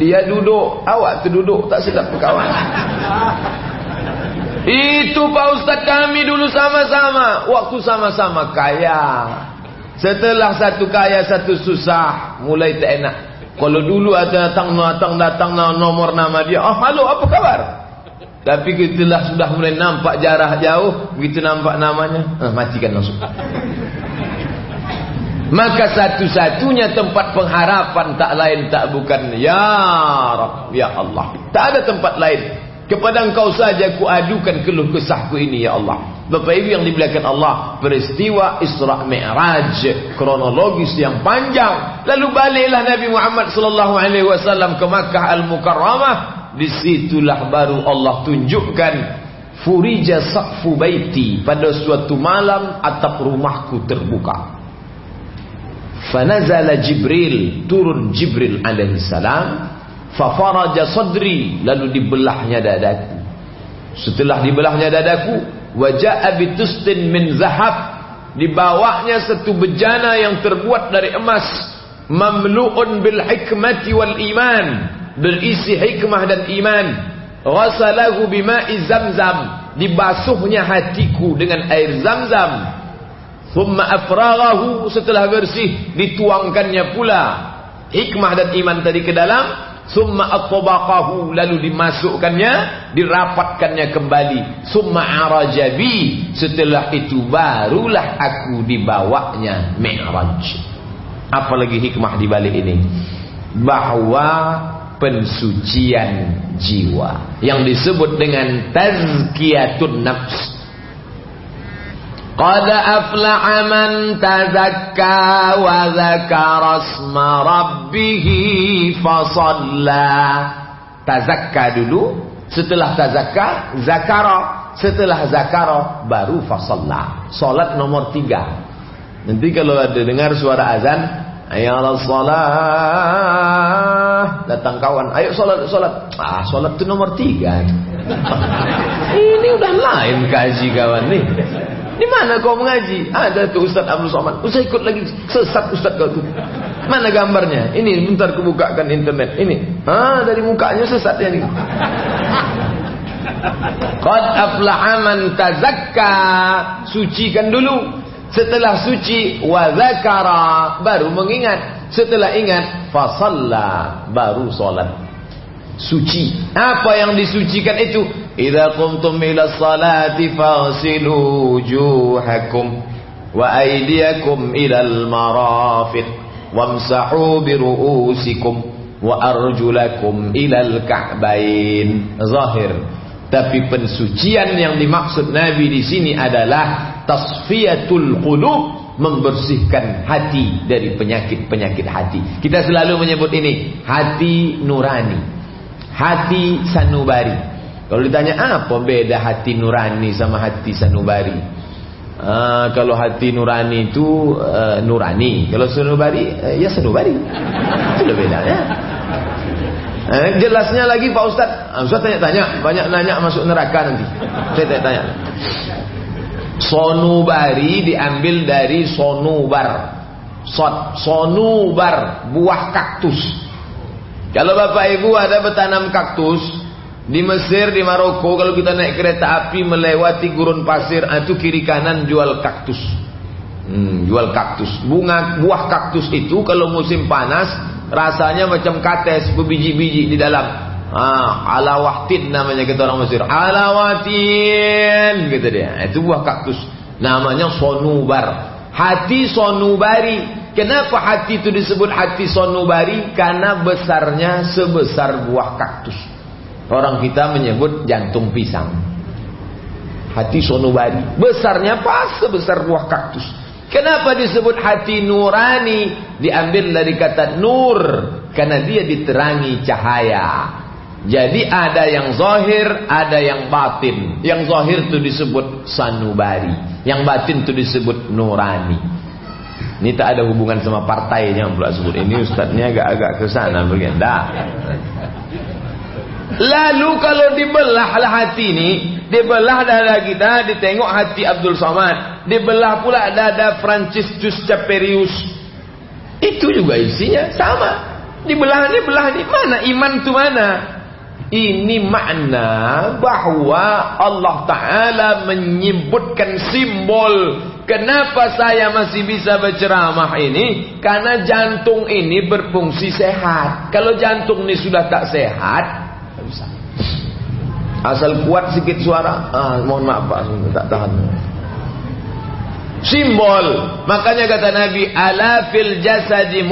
Dia duduk, awak terduduk tak sedap berkawan. Itu Pak Ustadz kami dulu sama-sama, waktu sama-sama kaya. Setelah satu kaya satu susah, mulai tak enak. Kalau dulu ada datang datang datang nomor nama dia, oh halo apa kabar? Tapi kita sudah mulai nampak jarak jauh, begitu nampak namanya, eh, matikan langsung. Maka satu-satunya tempat pengharapan tak lain tak bukan Ya Rab, Ya Allah. Tak ada tempat lain. Kepada engkau saja ku adukan keluh kesahku ini Ya Allah. Bapak Ibu yang dimuliakan Allah, peristiwa Isra Mi'raj kronologis yang panjang. Lalu baliklah Nabi Muhammad sallallahu alaihi wasallam ke Makkah Al-Mukarramah. Disitulah baru Allah tunjukkan Furija saqfu baiti. Pada suatu malam atap rumahku terbuka. Fanazala Jibril Turun Jibril alaihi salam Fafaraja sadri. Lalu dibelahnya dadaku. Setelah dibelahnya dadaku Waja'a bitustin min zahab. Dibawanya satu bejana yang terbuat dari emas. Mamlu'un bil hikmati wal iman. Berisi hikmah dan iman. Ghasalahu bima'i zamzam. Dibasuhnya hatiku dengan air zamzam. Thumma afraghahu. Setelah bersih dituangkannya pula. Hikmah dan iman tadi ke dalam thumma atbaqahu lalu dimasukkannya dirapatkannya kembali. Thumma arajabi setelah itu barulah aku dibawanya mi'raj. Apalagi hikmah di balik ini? Bahwa pensucian jiwa yang disebut dengan tazkiyatun nafs man tazakka wa dzakara asma rabbih fa shalla tazakka dulu setelah tazakka zakara setelah zakara baru fa shalla salat nomor tiga. Nanti kalau ada dengar suara azan Ayo salat Datang kawan Ayo salat salat. Ah salat itu nomor tiga. Ini udah lain kaji kawan nih Di mana kau mengaji? Ada tuh Ustaz Abdul Somad. Usah ikut lagi Sesat Ustaz kau tuh Mana gambarnya? Ini bentar kebukakan internet. Ini. Ah dari mukanya sesat ya nih Qad aflaha man tazakka. Sucikan dulu. Setelah suci wa zakara. Baru mengingat. Setelah ingat fasalla baru salat. Suci. Apa yang disucikan itu? Idza qumtum ila salati faghsilu wujuhakum wa aydiyakum ila al-marafiq wamsahu bi ru'usikum wa arjulakum ila al-ka'bayn. Zahir. Tapi pensucian yang dimaksud Nabi di sini adalah tasfiyatul qulub membersihkan hati dari penyakit-penyakit hati. Kita selalu menyebut ini hati nurani, hati sanubari. Kalau ditanya apa beda hati nurani sama hati sanubari? Uh, kalau hati nurani itu uh, nurani, kalau sanubari uh, ya sanubari. Itu bedanya. Eh, jelasnya lagi Pak Ustaz. Ustaz tanya-tanya, banyak nanya masuk neraka nanti. Saya tanya-tanya. Sonubari diambil dari sonubar. Sot, sonubar, buah kaktus. Kalau Bapak Ibu ada bertanam kaktus di Mesir, di Maroko, kalau kita naik kereta api melewati gurun pasir, ah, itu kiri kanan jual kaktus. Hmm, jual kaktus. Bunga buah kaktus itu kalau musim panas rasanya macam kates berbiji-biji di dalam. Ah, alawatin namanya kata orang Mesir. Alawatin kata dia. Itu buah kaktus. Namanya sonubar. Hati sonubari. Kenapa hati itu disebut hati sonubari? Karena besarnya sebesar buah kaktus. Orang kita menyebut jantung pisang. Hati sonubari. Besarnya pas sebesar buah kaktus. Kenapa disebut hati nurani? Diambil dari kata nur. Karena dia diterangi cahaya. Jadi ada yang zahir, ada yang batin. Yang zahir itu disebut sanubari. Yang batin itu disebut nurani. Ini tak ada hubungan sama partainya pula sebut. Ini ustaznya agak-agak ke sana bagian. Lalu kalau dibelahlah hati ini, dibelah dada kita, ditengok hati Abdul Somad. Dibelah pula dada Franciscus Caperius. Itu juga isinya sama. Dibelah ini belah ini mana iman tu mana? Ini makna bahawa Allah Ta'ala menyebutkan simbol Kenapa saya masih bisa berceramah ini? Karena jantung ini berfungsi sehat. Kalau jantung ini sudah tak sehat Tak bisa. Asal kuat sikit suara. Ah, Mohon maaf Pak. Tak tahan. Simbol. Makanya kata Nabi Ala fil jasadi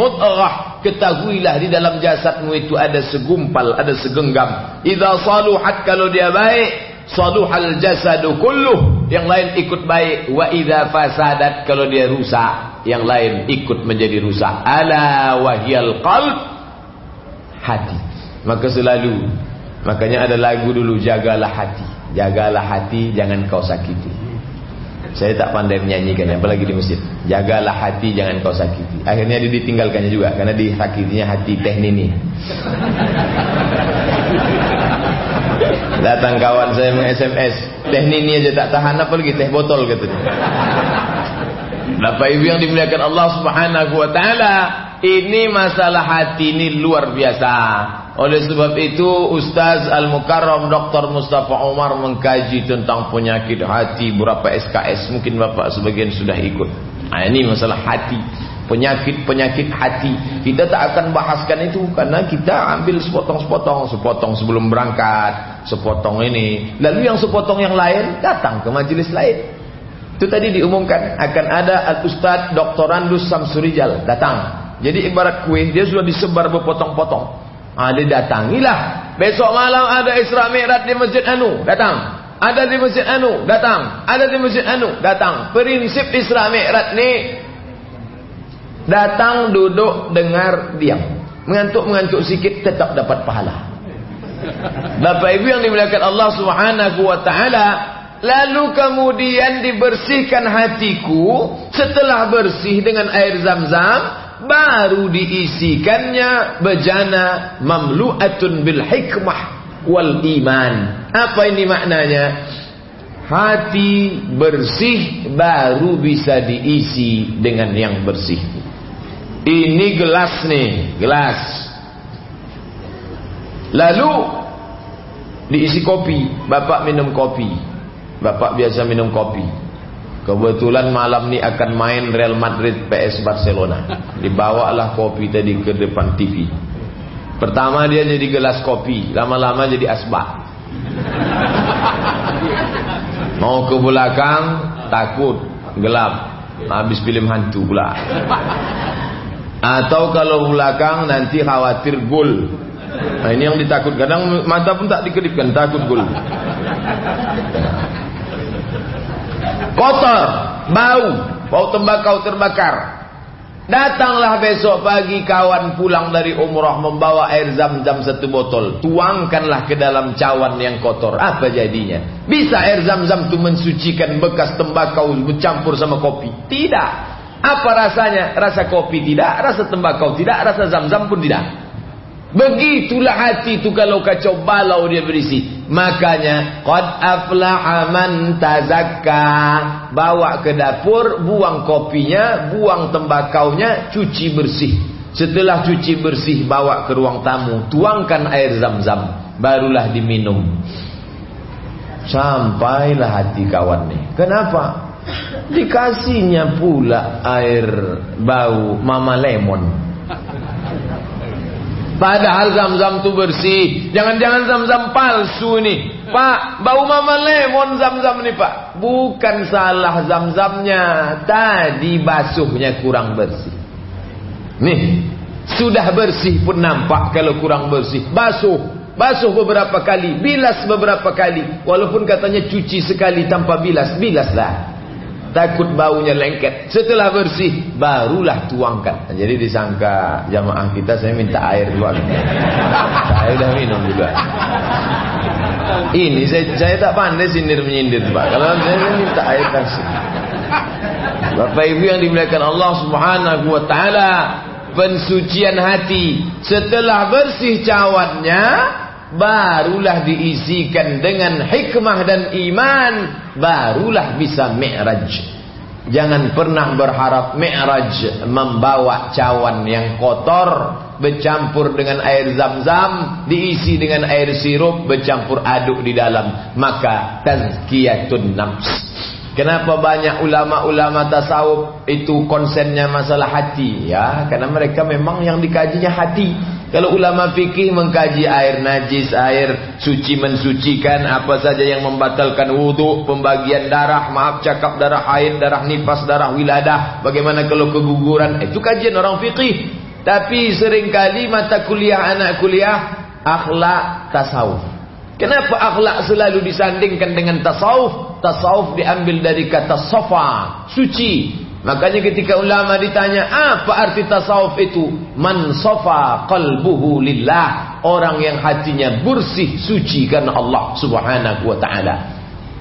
Ketahuilah di dalam jasadmu itu ada segumpal Ada segenggam. Iza saluhat kalau dia baik saluhal jasadu kulluh. Yang lain ikut baik. Wa idza fasadat. Kalau dia rusak yang lain ikut menjadi rusak. Ala wahyal qalb hati. Maka selalu makanya ada lagu dulu jagalah hati. Jagalah hati jangan kau sakiti. Saya tak pandai menyanyikan. Apalagi di masjid? Jagalah hati jangan kau sakiti. Akhirnya dia ditinggalkannya juga karena disakitinya hati teh nini Datang kawan saya meng-SMS Teh nini aja tak tahan apa lagi? Teh botol kata dia. Bapak ibu yang dimuliakan Allah subhanahu wa ta'ala Ini masalah hati ini luar biasa. Oleh sebab itu Ustaz Al-Mukarram Dr. Mustafa Umar Mengkaji tentang penyakit hati Berapa SKS Mungkin bapak sebagian sudah ikut. Nah, Ini masalah hati penyakit-penyakit hati. Kita tak akan bahaskan itu karena kita ambil sepotong-sepotong, sepotong sebelum berangkat, sepotong ini. Lalu yang sepotong yang lain datang ke majelis lain. Itu tadi diumumkan akan ada Al-Ustaz Dr. Randus Samsurijal datang. Jadi ibarat kue dia sudah disebar berpotong-potong. Ah dia datangilah. Besok malam ada Isra Mi'raj di Masjid Anu, datang. Ada di Masjid Anu, datang. Ada di Masjid Anu, datang. Prinsip Isra Mi'raj ni Datang duduk dengar diam. Mengantuk-mengantuk sikit tetap dapat pahala. Bapak Ibu yang dimuliakan Allah Subhanahu wa taala, lalu kemudian dibersihkan hatiku setelah bersih dengan air Zam-Zam baru diisikannya bejana mamlu'atun bil hikmah wal iman. Apa ini maknanya? Hati bersih baru bisa diisi dengan yang bersih. Ini gelas nih, gelas. Lalu diisi kopi, bapak minum kopi. Bapak biasa minum kopi. Kebetulan malam ni akan main Real Madrid PS Barcelona. Dibawalah kopi tadi ke depan TV. Pertama dia jadi gelas kopi, lama-lama jadi asbak. Mau ke belakang takut gelap. Habis film hantu pula. Atau kalau belakang nanti khawatir gol. Nah ini yang ditakut. Kadang mata pun tak dikedipkan, takut gol. Kotor, bau, bau tembakau terbakar. Datanglah besok pagi kawan pulang dari umrah membawa air zam-zam satu botol. Tuangkanlah ke dalam cawan yang kotor. Apa jadinya? Bisa air zam-zam itu mensucikan bekas tembakau bercampur sama kopi? Tidak. Apa rasanya? Rasa kopi tidak, rasa tembakau tidak, rasa zam-zam pun tidak. Begitulah hati itu kalau kacau balau dia berisi. Makanya qad aflaha man tazakka. Bawa ke dapur, buang kopinya, buang tembakaunya, cuci bersih. Setelah cuci bersih bawa ke ruang tamu, tuangkan air zam-zam, barulah diminum. Sampailah hati kawan nih. Kenapa? Dikasihnya pula air bau mama lemon. Padahal zam-zam itu bersih. Jangan-jangan zam-zam palsu nih. Pak, bau mama lemon zam-zam nih pak. Bukan salah zam-zamnya. Tadi basuhnya kurang bersih. Nih, sudah bersih pun nampak kalau kurang bersih. Basuh. Basuh beberapa kali. Bilas beberapa kali. Walaupun katanya cuci sekali tanpa bilas. Bilaslah takut baunya lengket. Setelah bersih, barulah tuangkan. Jadi disangka jamaah kita saya minta air juga. saya sudah minum juga. Ini saya, saya tak pandai sindir menyindir Pak. Kalau saya minta air kasih. Bapak Ibu yang dimuliakan Allah Subhanahu wa taala, pensucian hati setelah bersih cawannya barulah diisikan dengan hikmah dan iman barulah bisa mi'raj. Jangan pernah berharap Mi'raj membawa cawan yang kotor bercampur dengan air zam-zam diisi dengan air sirup bercampur aduk di dalam. Maka tazkiyatun nafs. Kenapa banyak ulama-ulama tasawuf itu konsennya masalah hati? Ya karena mereka memang yang dikajinya hati kalau ulama fikih mengkaji air najis air suci mensucikan apa saja yang membatalkan wudhu pembagian darah maaf cakap darah haid darah nifas darah wiladah bagaimana kalau keguguran itu kajian orang fikih. Tapi sering kali mata kuliah anak kuliah akhlak tasawuf. Kenapa akhlak selalu disandingkan dengan tasawuf? Tasawuf diambil dari kata sofa, suci. Makanya ketika ulama ditanya, apa arti tasawuf itu? Man sofa qalbuhu lillah. Orang yang hatinya bersih, suci karena Allah subhanahu wa ta'ala.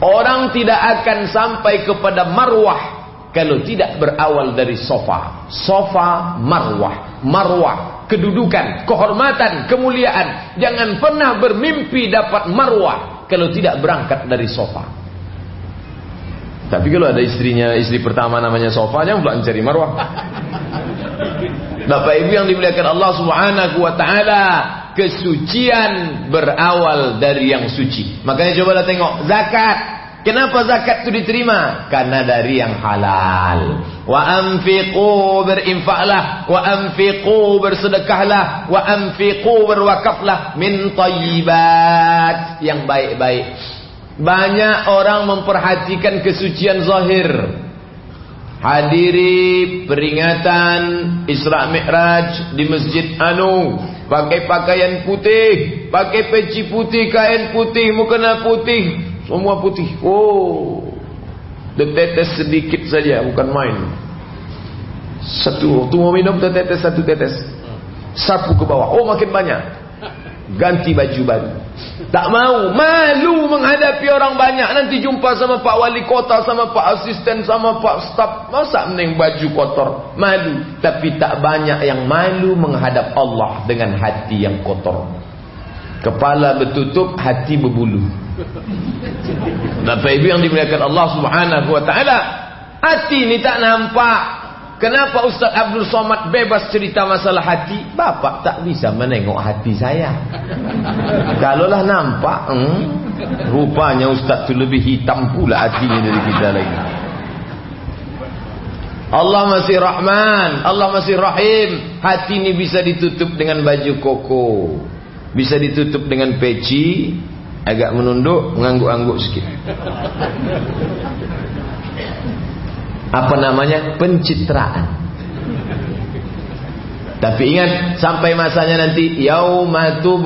Orang tidak akan sampai kepada marwah kalau tidak berawal dari sofa. Sofa marwah. Marwah. Kedudukan, kehormatan, kemuliaan. Jangan pernah bermimpi dapat marwah kalau tidak berangkat dari sofa. Tapi kalau ada istrinya, istri pertama namanya Sofa, jangan pula mencari marwah. Bapak Ibu yang dimuliakan Allah Subhanahu wa taala, kesucian berawal dari yang suci. Makanya cobalah tengok zakat. Kenapa zakat itu diterima? Karena dari yang halal. Wa anfiqu berinfaklah, wa anfiqu bersedekahlah, wa anfiqu berwakaflah min thayyibat yang baik-baik. Banyak orang memperhatikan kesucian zahir. Hadiri peringatan Isra Mi'raj di Masjid Anu. Pakai pakaian putih. Pakai peci putih, kain putih, mukena putih. Semua putih. Oh. Tetes sedikit saja, bukan main. Satu, waktu mau minum tetes satu tetes. Sapu ke bawah. Oh makin banyak. Ganti baju baru. Tak mau, malu menghadapi orang banyak. Nanti jumpa sama Pak Wali Kota, sama Pak Asisten, sama Pak Staf. Masa mending baju kotor? Malu. Tapi tak banyak yang malu menghadap Allah dengan hati yang kotor. Kepala bertutup, hati berbulu. Bapak Ibu yang dimuliakan Allah Subhanahu Wa Taala, hati ini tak nampak. Kenapa Ustaz Abdul Somad bebas cerita masalah hati? Bapak tak bisa menengok hati saya. Kalaulah nampak, hmm, rupanya Ustaz tu lebih hitam pula hatinya dari kita lagi. Allah masih Rahman, Allah masih Rahim. Hati ini bisa ditutup dengan baju koko. Bisa ditutup dengan peci, agak menunduk, mengangguk-angguk sikit apa namanya pencitraan tapi ingat sampai masanya nanti yaumatu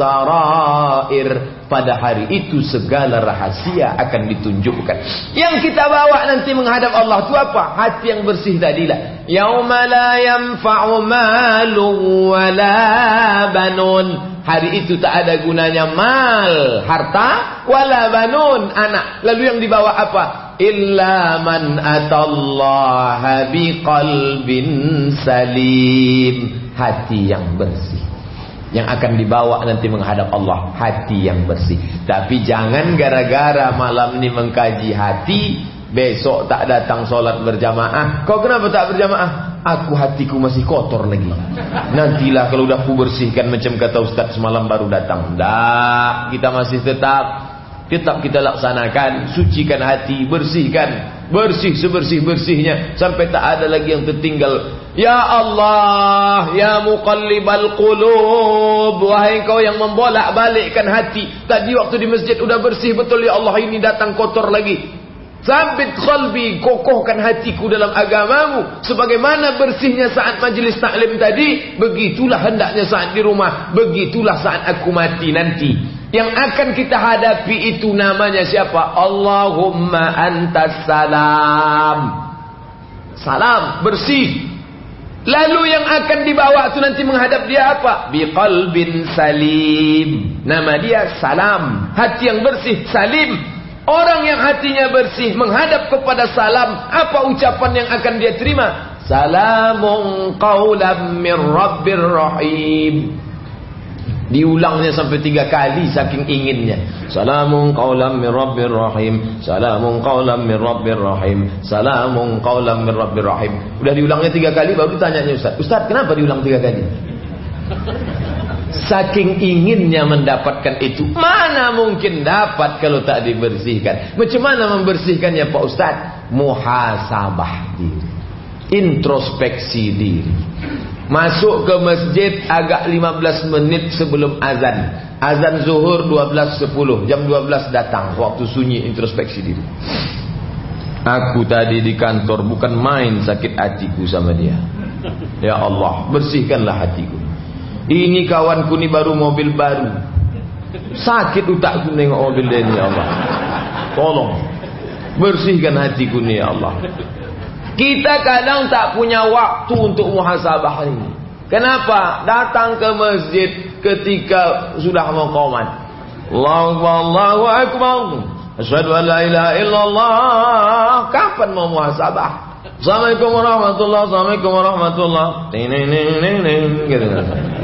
sarair pada hari itu segala rahasia akan ditunjukkan. Yang kita bawa nanti menghadap Allah itu apa? Hati yang bersih tadilah. Yauma la yanfa'u malun wala banun. Hari itu tak ada gunanya mal, harta, wala banun, anak. Lalu yang dibawa apa? Illa man atallaha biqalbin salim. Hati yang bersih. Yang akan dibawa nanti menghadap Allah. Hati yang bersih. Tapi jangan gara-gara malam ini mengkaji hati besok tak datang solat berjamaah. Kau kenapa tak berjamaah? Aku hatiku masih kotor lagi. Nantilah kalau udah ku bersihkan macam kata ustaz semalam baru datang. Tak kita masih tetap tetap kita laksanakan sucikan hati bersihkan. Bersih sebersih-bersihnya sampai tak ada lagi yang tertinggal. Ya Allah ya muqallibal qulub wahai kau yang membolak-balikkan hati. Tadi waktu di masjid udah bersih betul ya Allah ini datang kotor lagi. Sabit qalbi, kokohkan hatiku dalam agamamu. Sebagaimana bersihnya saat majlis taklim tadi, begitulah hendaknya saat di rumah, begitulah saat aku mati nanti. Yang akan kita hadapi itu namanya siapa? Allahumma antas salam. Salam, bersih. Lalu yang akan dibawa itu nanti menghadap dia apa? Biqalbin salim. Nama dia salam. Hati yang bersih, salim. Orang yang hatinya bersih menghadap kepada salam, apa ucapan yang akan dia terima? Salamun qawlam min rabbir rahim. Diulangnya sampai tiga kali saking inginnya. Salamun qawlam min rabbir rahim. Salamun qawlam min rabbir rahim. Salamun qawlam min rabbir rahim. Udah diulangnya tiga kali baru ditanyanya Ustaz. Ustaz kenapa diulang tiga kali? Saking inginnya mendapatkan itu Mana mungkin dapat kalau tak dibersihkan Macam mana membersihkannya Pak Ustaz Muhasabah diri Introspeksi diri Masuk ke masjid agak 15 menit sebelum azan Azan zuhur 12.10 Jam 12 datang Waktu sunyi introspeksi diri Aku tadi di kantor bukan main sakit hatiku sama dia Ya Allah bersihkanlah hatiku ini kawanku ni baru mobil baru. Sakit utakku nengok mobil dia ni ya Allah. Tolong. Bersihkan hatiku ni ya Allah. Kita kadang tak punya waktu untuk muhasabah ini. Kenapa? Datang ke masjid ketika sudah qomat. Allahu Akbar, Allahu Akbar. Asyhadu an la ilaha illallah. Kapan mau muhasabah? Assalamualaikum warahmatullahi Assalamualaikum warahmatullahi gitu.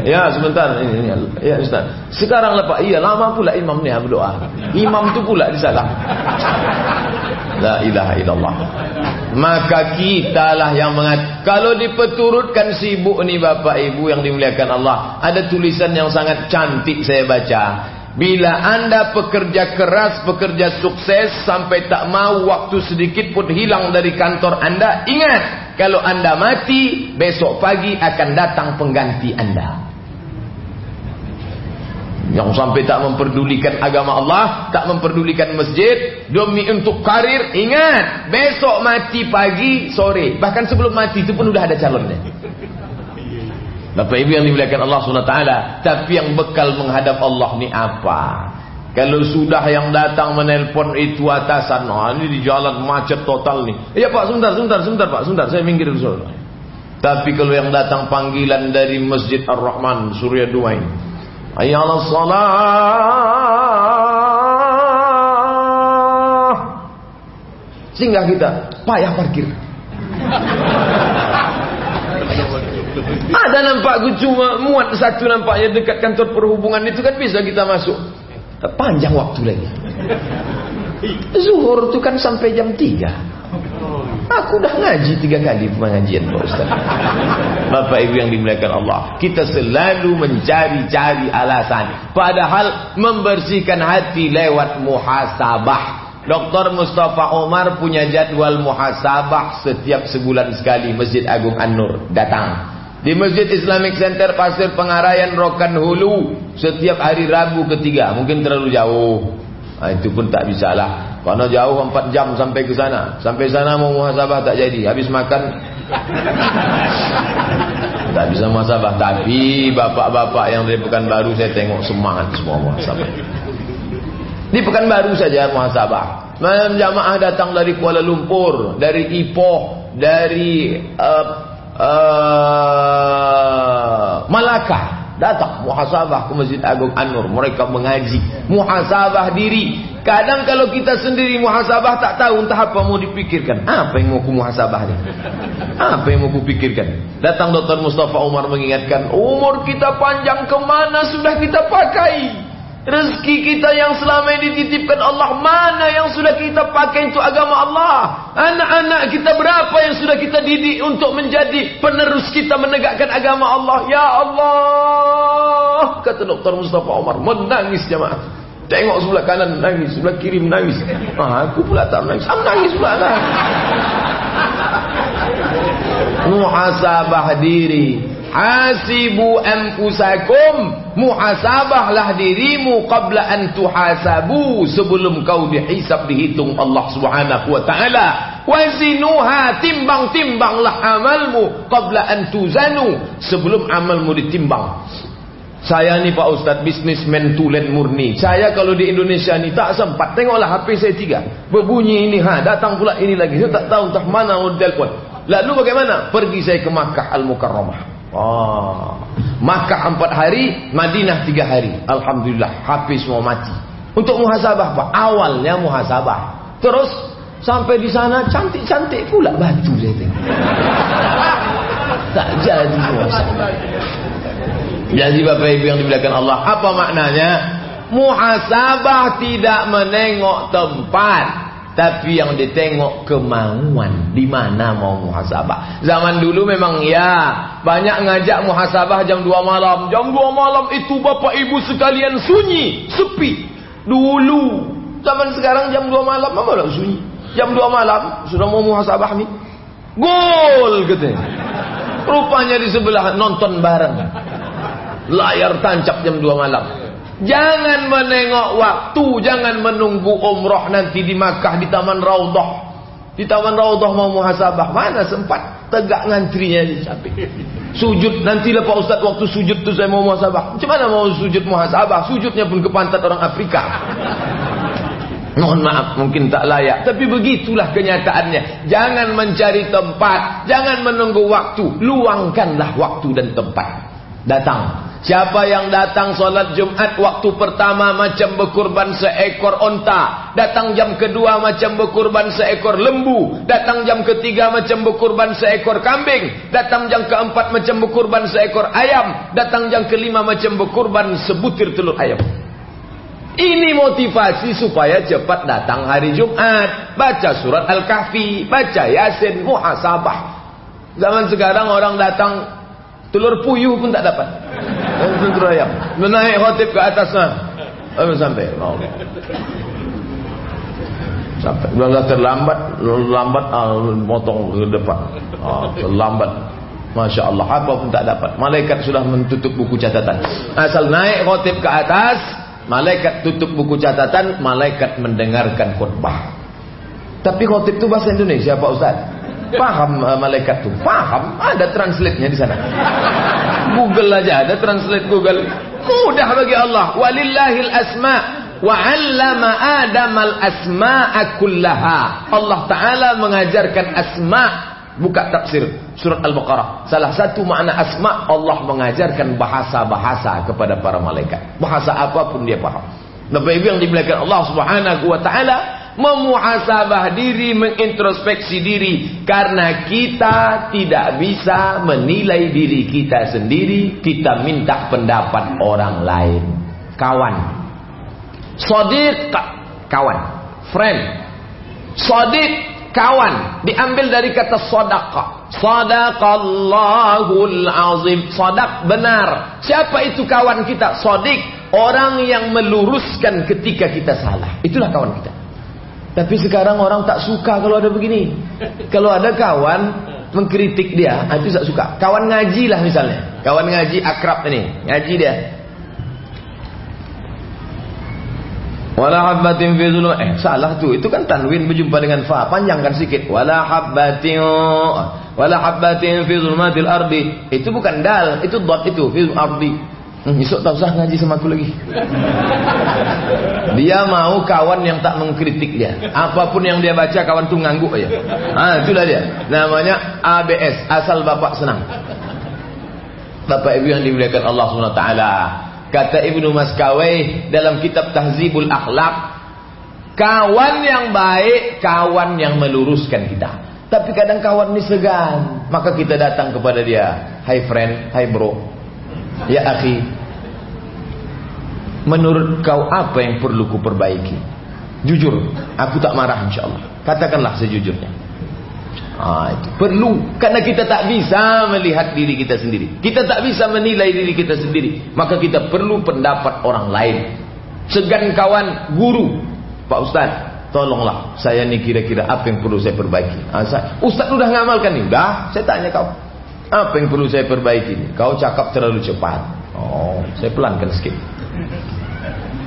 Ya sebentar ya Ustaz. Sekarang Pak. Iya lama pula imam ni berdoa. Imam tu pula disalah. La ilaha illallah. Maka kita lah yang mengat. Kalau dipeturutkan sibuk ni Bapak Ibu yang dimuliakan Allah. Ada tulisan yang sangat cantik saya baca. Bila anda pekerja keras, pekerja sukses sampai tak mau waktu sedikit pun hilang dari kantor anda, ingat kalau anda mati, besok pagi akan datang pengganti anda. Yang sampai tak memperdulikan agama Allah, tak memperdulikan masjid, demi untuk karir, ingat, besok mati pagi, sore, bahkan sebelum mati itu pun sudah ada calonnya. Bapak Ibu yang dimuliakan Allah SWT Tapi yang bekal menghadap Allah ni apa? Kalau sudah yang datang menelpon itu atasan oh, Ini di jalan macet total ni. Ya Pak sebentar, sebentar, sebentar Pak Sebentar, saya minggir dulu Tapi kalau yang datang panggilan dari Masjid Ar-Rahman Surya Dumain Ayalah salah. Sehingga kita payah parkir Ada nampak cuma muat satu nampaknya dekat kantor perhubungan itu kan bisa kita masuk. Panjang waktu lagi. Zuhur itu kan sampai jam 3. Aku dah ngaji tiga kali pengajian Pak Ustaz. Bapak Ibu yang dimuliakan Allah. Kita selalu mencari-cari alasan. Padahal membersihkan hati lewat muhasabah. Dr. Mustafa Omar punya jadwal muhasabah setiap sebulan sekali Masjid Agung An-Nur datang. Di Masjid Islamic Center Pasir Pengarayan Rokan Hulu setiap hari Rabu ketiga. Mungkin terlalu jauh. Nah, itu pun tak bisa lah. Karena jauh 4 jam sampai ke sana. Sampai sana mau muhasabah tak jadi. Habis makan tak bisa muhasabah. Tapi bapak-bapak yang dari Pekanbaru saya tengok semangat semua muhasabah. Di Pekanbaru saja muhasabah. Jamaah datang dari Kuala Lumpur, dari Ipoh, dari uh, uh, Malaka. Datang muhasabah ke Masjid Agung An-Nur. Mereka mengaji muhasabah diri. Kadang kalau kita sendiri muhasabah tak tahu entah apa mau dipikirkan. Apa yang mau ku muhasabah ni? Apa yang mau ku pikirkan? Datang Dr. Mustafa Umar mengingatkan umur kita panjang ke mana sudah kita pakai Rezeki kita yang selama ini dititipkan Allah mana yang sudah kita pakai untuk agama Allah? Anak-anak kita berapa yang sudah kita didik untuk menjadi penerus kita menegakkan agama Allah? Ya Allah, kata Dr. Mustafa Omar, menangis jemaah. Tengok sebelah kanan menangis, sebelah kiri menangis. Ah, aku pula tak menangis, aku menangis pula lah. Muhasabah diri. Hasibu anfusakum muhasabahlah dirimu qabla an tuhasabu sebelum kau dihisab dihitung Allah Subhanahu wa taala. Wazinuha timbang-timbanglah amalmu qabla an tuzanu sebelum amalmu ditimbang. Saya ni Pak Ustaz bisnismen tulen murni. Saya kalau di Indonesia ni tak sempat tengoklah HP saya tiga. Berbunyi ini ha datang pula ini lagi. Saya tak tahu entah mana telefon lalu bagaimana? Pergi saya ke Makkah Al-Mukarramah Oh. Makkah empat hari, Madinah tiga hari. Alhamdulillah, habis semua mati. Untuk muhasabah pak, awalnya muhasabah. Terus sampai di sana cantik-cantik pula batu saya tengok. tak jadi muhasabah. Jadi Bapak Ibu yang dimuliakan Allah, apa maknanya? Muhasabah tidak menengok tempat, tapi yang ditengok kemauan di mana mau muhasabah. Zaman dulu memang ya, banyak ngajak muhasabah jam 2 malam. Jam 2 malam itu Bapak Ibu sekalian sunyi, sepi. Dulu. Zaman sekarang jam 2 malam apa lah sunyi? Jam 2 malam sudah mau muhasabah nih. Gol katanya. Rupanya di sebelah nonton bareng. Layar tancap jam 2 malam. Jangan menengok waktu, jangan menunggu umroh nanti di Makkah di Taman Raudhah. Di Taman Raudhah mau muhasabah, mana sempat tegak ngantrinya capek. Sujud nantilah Pak Ustaz waktu sujud tu saya mau muhasabah. Macam mana mau sujud muhasabah? Sujudnya pun ke pantat orang Afrika. Mohon maaf mungkin tak layak Tapi begitulah kenyataannya Jangan mencari tempat Jangan menunggu waktu Luangkanlah waktu dan tempat Datang Siapa yang datang solat Jumat waktu pertama macam berkurban seekor onta. Datang jam kedua macam berkurban seekor lembu. Datang jam ketiga macam berkurban seekor kambing. Datang jam keempat macam berkurban seekor ayam. Datang jam kelima macam berkurban sebutir telur ayam. Ini motivasi supaya cepat datang hari Jumat. Baca surat Al-Kahfi. Baca Yasin. Muhasabah. Zaman sekarang orang datang telur puyuh pun tak dapat. Telur ayam. Menaik khotib ke atas sana. Oh, sampai. Oh. Sampai. Bila terlambat, lambat ah, potong ke depan. Ah, terlambat. Masya Allah. Apa pun tak dapat. Malaikat sudah menutup buku catatan. Asal naik khotib ke atas, malaikat tutup buku catatan, malaikat mendengarkan khutbah. Tapi khotib itu bahasa Indonesia Pak Ustaz. Paham uh, malaikat tu? Paham? Ada translate-nya di sana. Google aja ada translate Google. Mudah bagi Allah. Walillahil asma wa 'allama Adam al asma'a kullaha. Allah taala mengajarkan asma buka tafsir surat Al-Baqarah. Salah satu makna asma Allah mengajarkan bahasa-bahasa kepada para malaikat. Bahasa apa pun dia paham. Bapak Ibu yang dimuliakan Allah Subhanahu wa taala memuhasabah diri, mengintrospeksi diri karena kita tidak bisa menilai diri kita sendiri, kita minta pendapat orang lain. Kawan. Sadiq kawan, friend. Sadiq kawan diambil dari kata sadaqa. Sadaqallahul azim. Sadaq benar. Siapa itu kawan kita? Sadiq Orang yang meluruskan ketika kita salah. Itulah kawan kita. Tapi sekarang orang tak suka kalau ada begini. Kalau ada kawan mengkritik dia, ah, itu tak suka. Kawan ngaji lah misalnya. Kawan ngaji akrab ini. Ngaji dia. Wala habbatin fi eh salah tu itu kan tanwin berjumpa dengan fa panjangkan sedikit wala habbatin wala habbatin fi ardi itu bukan dal itu dot itu fi ardi Hmm, esok tak usah ngaji sama aku lagi. Dia mau kawan yang tak mengkritik dia. Apa pun yang dia baca kawan tu ngangguk aja. Ah, itulah dia. Namanya ABS, asal bapak senang. Bapak Ibu yang dimuliakan Allah SWT. Kata Ibnu Maskawai dalam kitab Tahzibul Akhlak, kawan yang baik, kawan yang meluruskan kita. Tapi kadang kawan ini segan, maka kita datang kepada dia. Hai friend, hai bro, Ya akhi. Menurut kau apa yang perlu ku perbaiki? Jujur Aku tak marah insyaAllah. Katakanlah sejujurnya. Ah, itu. Perlu. Karena kita tak bisa melihat diri kita sendiri. Kita tak bisa menilai diri kita sendiri. Maka kita perlu pendapat orang lain. Segan kawan guru. Pak Ustaz Tolonglah. Saya ni kira-kira apa yang perlu saya perbaiki? Ah, Ustaz sudah ngamalkan ni? Dah saya tanya kau apa yang perlu saya perbaiki? Kau cakap terlalu cepat. Oh, saya pelankan sikit.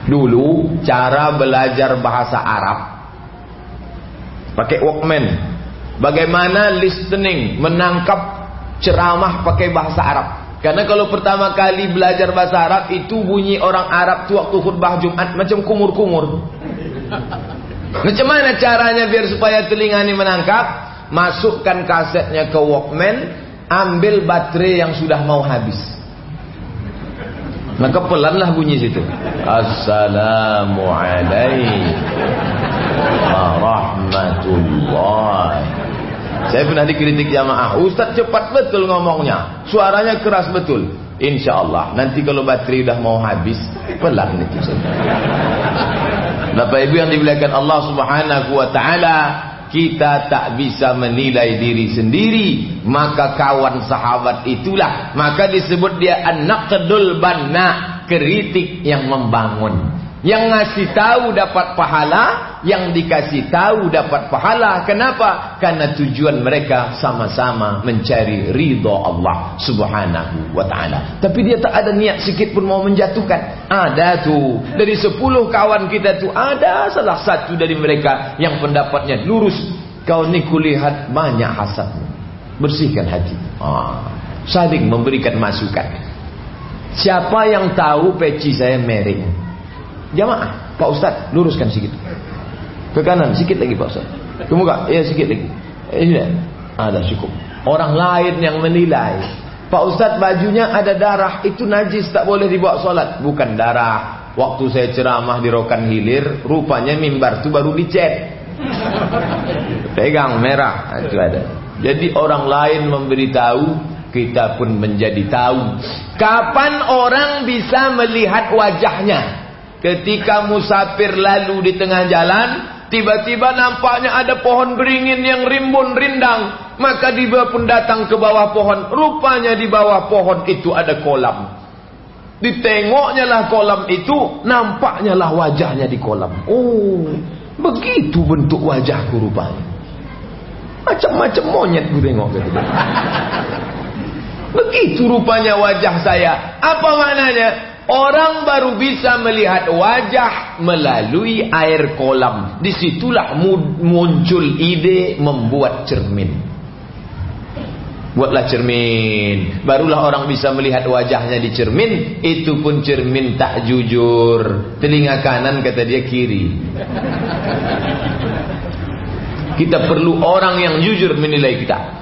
Dulu cara belajar bahasa Arab pakai Walkman. Bagaimana listening, menangkap ceramah pakai bahasa Arab. Karena kalau pertama kali belajar bahasa Arab itu bunyi orang Arab tu waktu khutbah Jumat macam kumur-kumur. Macam mana caranya biar supaya telinga ini menangkap? Masukkan kasetnya ke Walkman, ambil baterai yang sudah mau habis. Maka pelanlah bunyi situ. Assalamualaikum warahmatullahi Saya pernah dikritik jamaah. Ustaz cepat betul ngomongnya. Suaranya keras betul. Insya Allah. Nanti kalau baterai udah mau habis, pelan itu. Bapak Ibu yang dimuliakan Allah Subhanahu wa taala, kita tak bisa menilai diri sendiri, maka kawan sahabat itulah, maka disebut dia an-naqdul banna, kritik yang membangun. Yang ngasih tahu dapat pahala, yang dikasih tahu dapat pahala. Kenapa? Karena tujuan mereka sama-sama mencari ridha Allah Subhanahu wa taala. Tapi dia tak ada niat sikit pun mau menjatuhkan. Ada tuh dari sepuluh kawan kita tuh ada salah satu dari mereka yang pendapatnya lurus. Kau ni kulihat banyak hasadmu. Bersihkan hati. Ah, saling memberikan masukan. Siapa yang tahu peci saya mereng? Jamaah, Pak Ustaz, luruskan sedikit. Ke kanan, sedikit lagi Pak Ustaz. Ke muka, ya sedikit lagi. Eh, ini ada cukup. Orang lain yang menilai. Pak Ustaz bajunya ada darah, itu najis tak boleh dibawa solat. Bukan darah. Waktu saya ceramah di Rokan Hilir, rupanya mimbar itu baru dicet. Pegang merah, itu ada. Jadi orang lain memberitahu, kita pun menjadi tahu. Kapan orang bisa melihat wajahnya? Ketika musafir lalu di tengah jalan, tiba-tiba nampaknya ada pohon beringin yang rimbun rindang. Maka dia pun datang ke bawah pohon. Rupanya di bawah pohon itu ada kolam. Ditengoknya lah kolam itu, nampaknya lah wajahnya di kolam. Oh, begitu bentuk wajahku rupanya. Macam-macam monyet gue tengok gitu. Begitu rupanya wajah saya. Apa maknanya? Orang baru bisa melihat wajah melalui air kolam. Di situlah muncul ide membuat cermin. Buatlah cermin. Barulah orang bisa melihat wajahnya di cermin. Itu pun cermin tak jujur. Telinga kanan kata dia kiri. Kita perlu orang yang jujur menilai kita.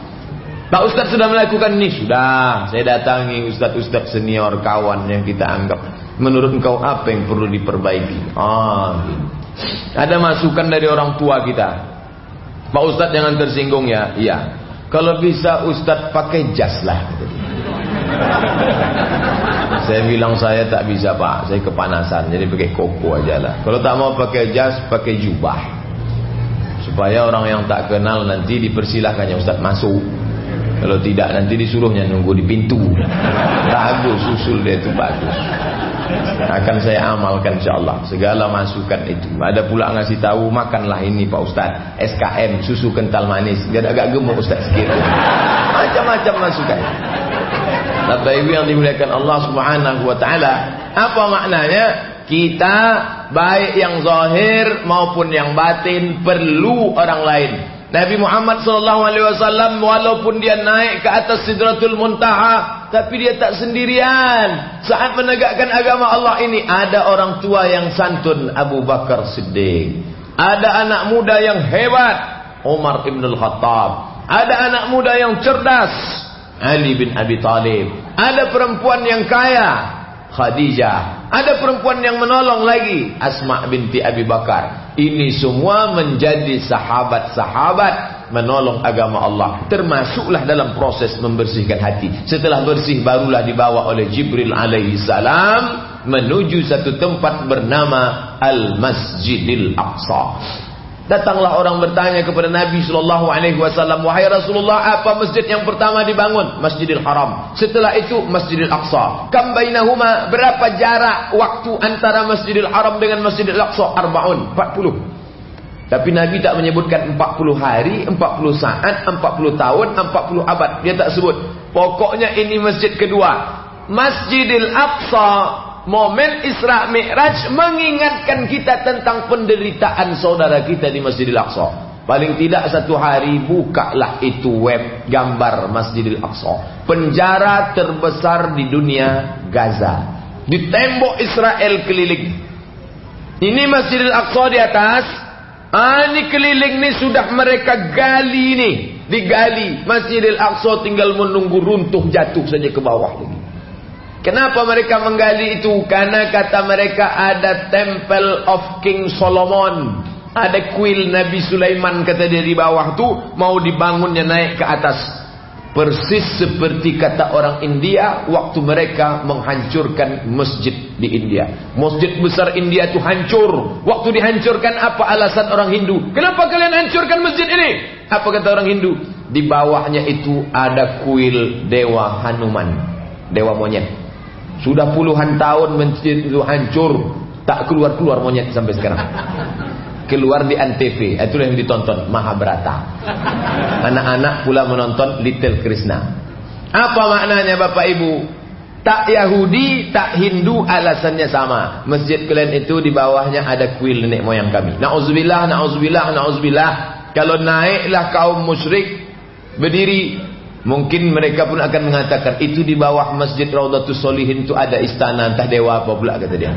Pak Ustaz sudah melakukan ini? Sudah. Saya datangi Ustaz-Ustaz senior kawan yang kita anggap. Menurut engkau apa yang perlu diperbaiki? Ah, Ada masukan dari orang tua kita. Pak Ustaz jangan tersinggung ya. Iya. Kalau bisa Ustaz pakai jas lah. Saya bilang saya tak bisa pak. Saya kepanasan. Jadi pakai koko aja lah. Kalau tak mau pakai jas Pakai jubah. Supaya orang yang tak kenal nanti dipersilahkannya Ustaz. Masuk kalau tidak nanti disuruhnya nunggu di pintu. Bagus susul dia itu bagus. Akan saya amalkan insyaallah segala masukan itu. Ada pula ngasih tahu makanlah ini Pak Ustaz, SKM susu kental manis. Biar agak gemuk Ustaz sikit. Macam-macam masukan. Bapak Ibu yang dimuliakan Allah Subhanahu wa taala, apa maknanya? Kita baik yang zahir maupun yang batin perlu orang lain Nabi Muhammad sallallahu alaihi wasallam walaupun dia naik ke atas Sidratul Muntaha tapi dia tak sendirian. Saat menegakkan agama Allah ini ada orang tua yang santun Abu Bakar Siddiq. Ada anak muda yang hebat Umar Ibn Al-Khattab. Ada anak muda yang cerdas Ali bin Abi Talib. Ada perempuan yang kaya Khadijah. Ada perempuan yang menolong lagi Asma binti Abi Bakar. Ini semua menjadi sahabat-sahabat menolong agama Allah. Termasuklah dalam proses membersihkan hati. Setelah bersih barulah dibawa oleh Jibril alaihi salam menuju satu tempat bernama Al-Masjidil Aqsa. Datanglah orang bertanya kepada Nabi sallallahu alaihi wasallam, "Wahai Rasulullah, apa masjid yang pertama dibangun? Masjidil Haram. Setelah itu Masjidil Aqsa. Kam bainahuma? Berapa jarak waktu antara Masjidil Haram dengan Masjidil Aqsa? Arbaun, 40. Tapi Nabi tak menyebutkan 40 hari, 40 saat, 40 tahun, 40 abad. Dia tak sebut. Pokoknya ini masjid kedua. Masjidil Aqsa momen Isra Mi'raj mengingatkan kita tentang penderitaan saudara kita di Masjidil Aqsa. Paling tidak satu hari bukalah itu web gambar Masjidil Aqsa. Penjara terbesar di dunia Gaza. Di tembok Israel keliling. Ini Masjidil Aqsa di atas. Ah, ini keliling ini sudah mereka gali nih. Digali. Masjidil Aqsa tinggal menunggu runtuh jatuh saja ke bawah lagi. Kenapa mereka menggali itu? Karena kata mereka ada Temple of King Solomon. Ada kuil Nabi Sulaiman kata dia di bawah tu mau dibangunnya naik ke atas. Persis seperti kata orang India waktu mereka menghancurkan masjid di India. Masjid besar India itu hancur. Waktu dihancurkan apa alasan orang Hindu? Kenapa kalian hancurkan masjid ini? Apa kata orang Hindu? Di bawahnya itu ada kuil Dewa Hanuman. Dewa monyet. Sudah puluhan tahun masjid itu hancur. Tak keluar-keluar monyet sampai sekarang. Keluar di Antv itu yang ditonton. Mahabharata. Anak-anak pula menonton Little Krishna. Apa maknanya Bapak Ibu? Tak Yahudi tak Hindu alasannya sama. Masjid kalian itu di bawahnya ada kuil nenek moyang kami. Na'udzubillah na'udzubillah na'udzubillah. Kalau naiklah kaum musyrik berdiri mungkin mereka pun akan mengatakan itu di bawah masjid Raudatus Solihin itu ada istana entah dewa apa pula kata dia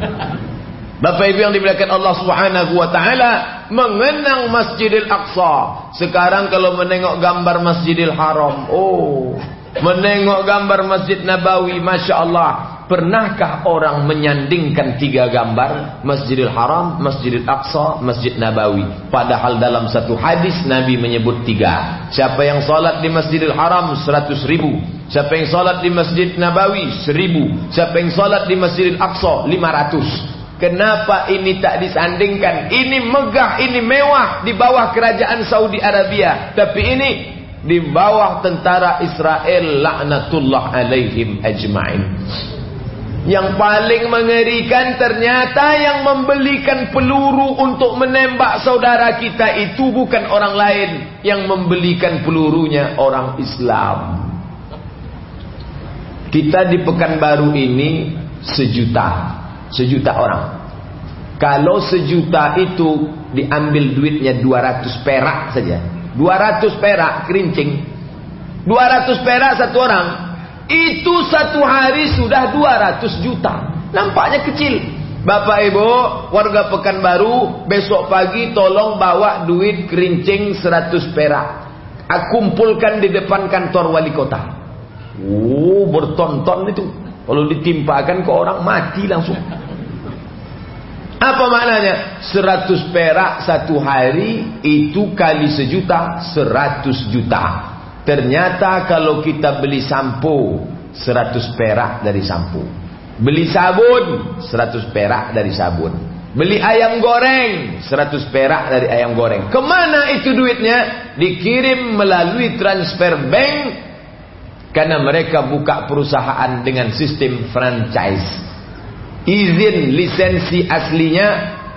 Bapak Ibu yang dimuliakan Allah Subhanahu wa taala, mengenang Masjidil Aqsa. Sekarang kalau menengok gambar Masjidil Haram, oh, menengok gambar Masjid Nabawi, Masya Allah. Pernahkah orang menyandingkan tiga gambar Masjidil Haram, Masjidil Aqsa, Masjid Nabawi Padahal dalam satu hadis Nabi menyebut tiga Siapa yang salat di Masjidil Haram seratus ribu Siapa yang salat di Masjid Nabawi seribu Siapa yang salat di Masjidil Aqsa lima ratus Kenapa ini tak disandingkan? Ini megah, ini mewah di bawah kerajaan Saudi Arabia. Tapi ini di bawah tentara Israel laknatullah alaihim ajma'in. Yang paling mengerikan ternyata yang membelikan peluru untuk menembak saudara kita itu bukan orang lain. Yang membelikan pelurunya orang Islam. Kita di Pekanbaru ini sejuta Sejuta orang. Kalau sejuta itu diambil duitnya 200 perak saja. 200 perak kerincing. 200 perak satu orang. Itu satu hari sudah 200 juta. Nampaknya kecil. Bapak Ibu, warga Pekanbaru, besok pagi tolong bawa duit kerincing 100 perak. Aku kumpulkan di depan kantor wali kota. Oh, bertonton itu. Kalau ditimpakan ke orang mati langsung. Apa maknanya? 100 perak satu hari itu kali sejuta 100 juta. Ternyata kalau kita beli sampo 100 perak dari sampo. Beli sabun 100 perak dari sabun. Beli ayam goreng 100 perak dari ayam goreng. Ke mana itu duitnya? Dikirim melalui transfer bank karena mereka buka perusahaan dengan sistem franchise izin lisensi aslinya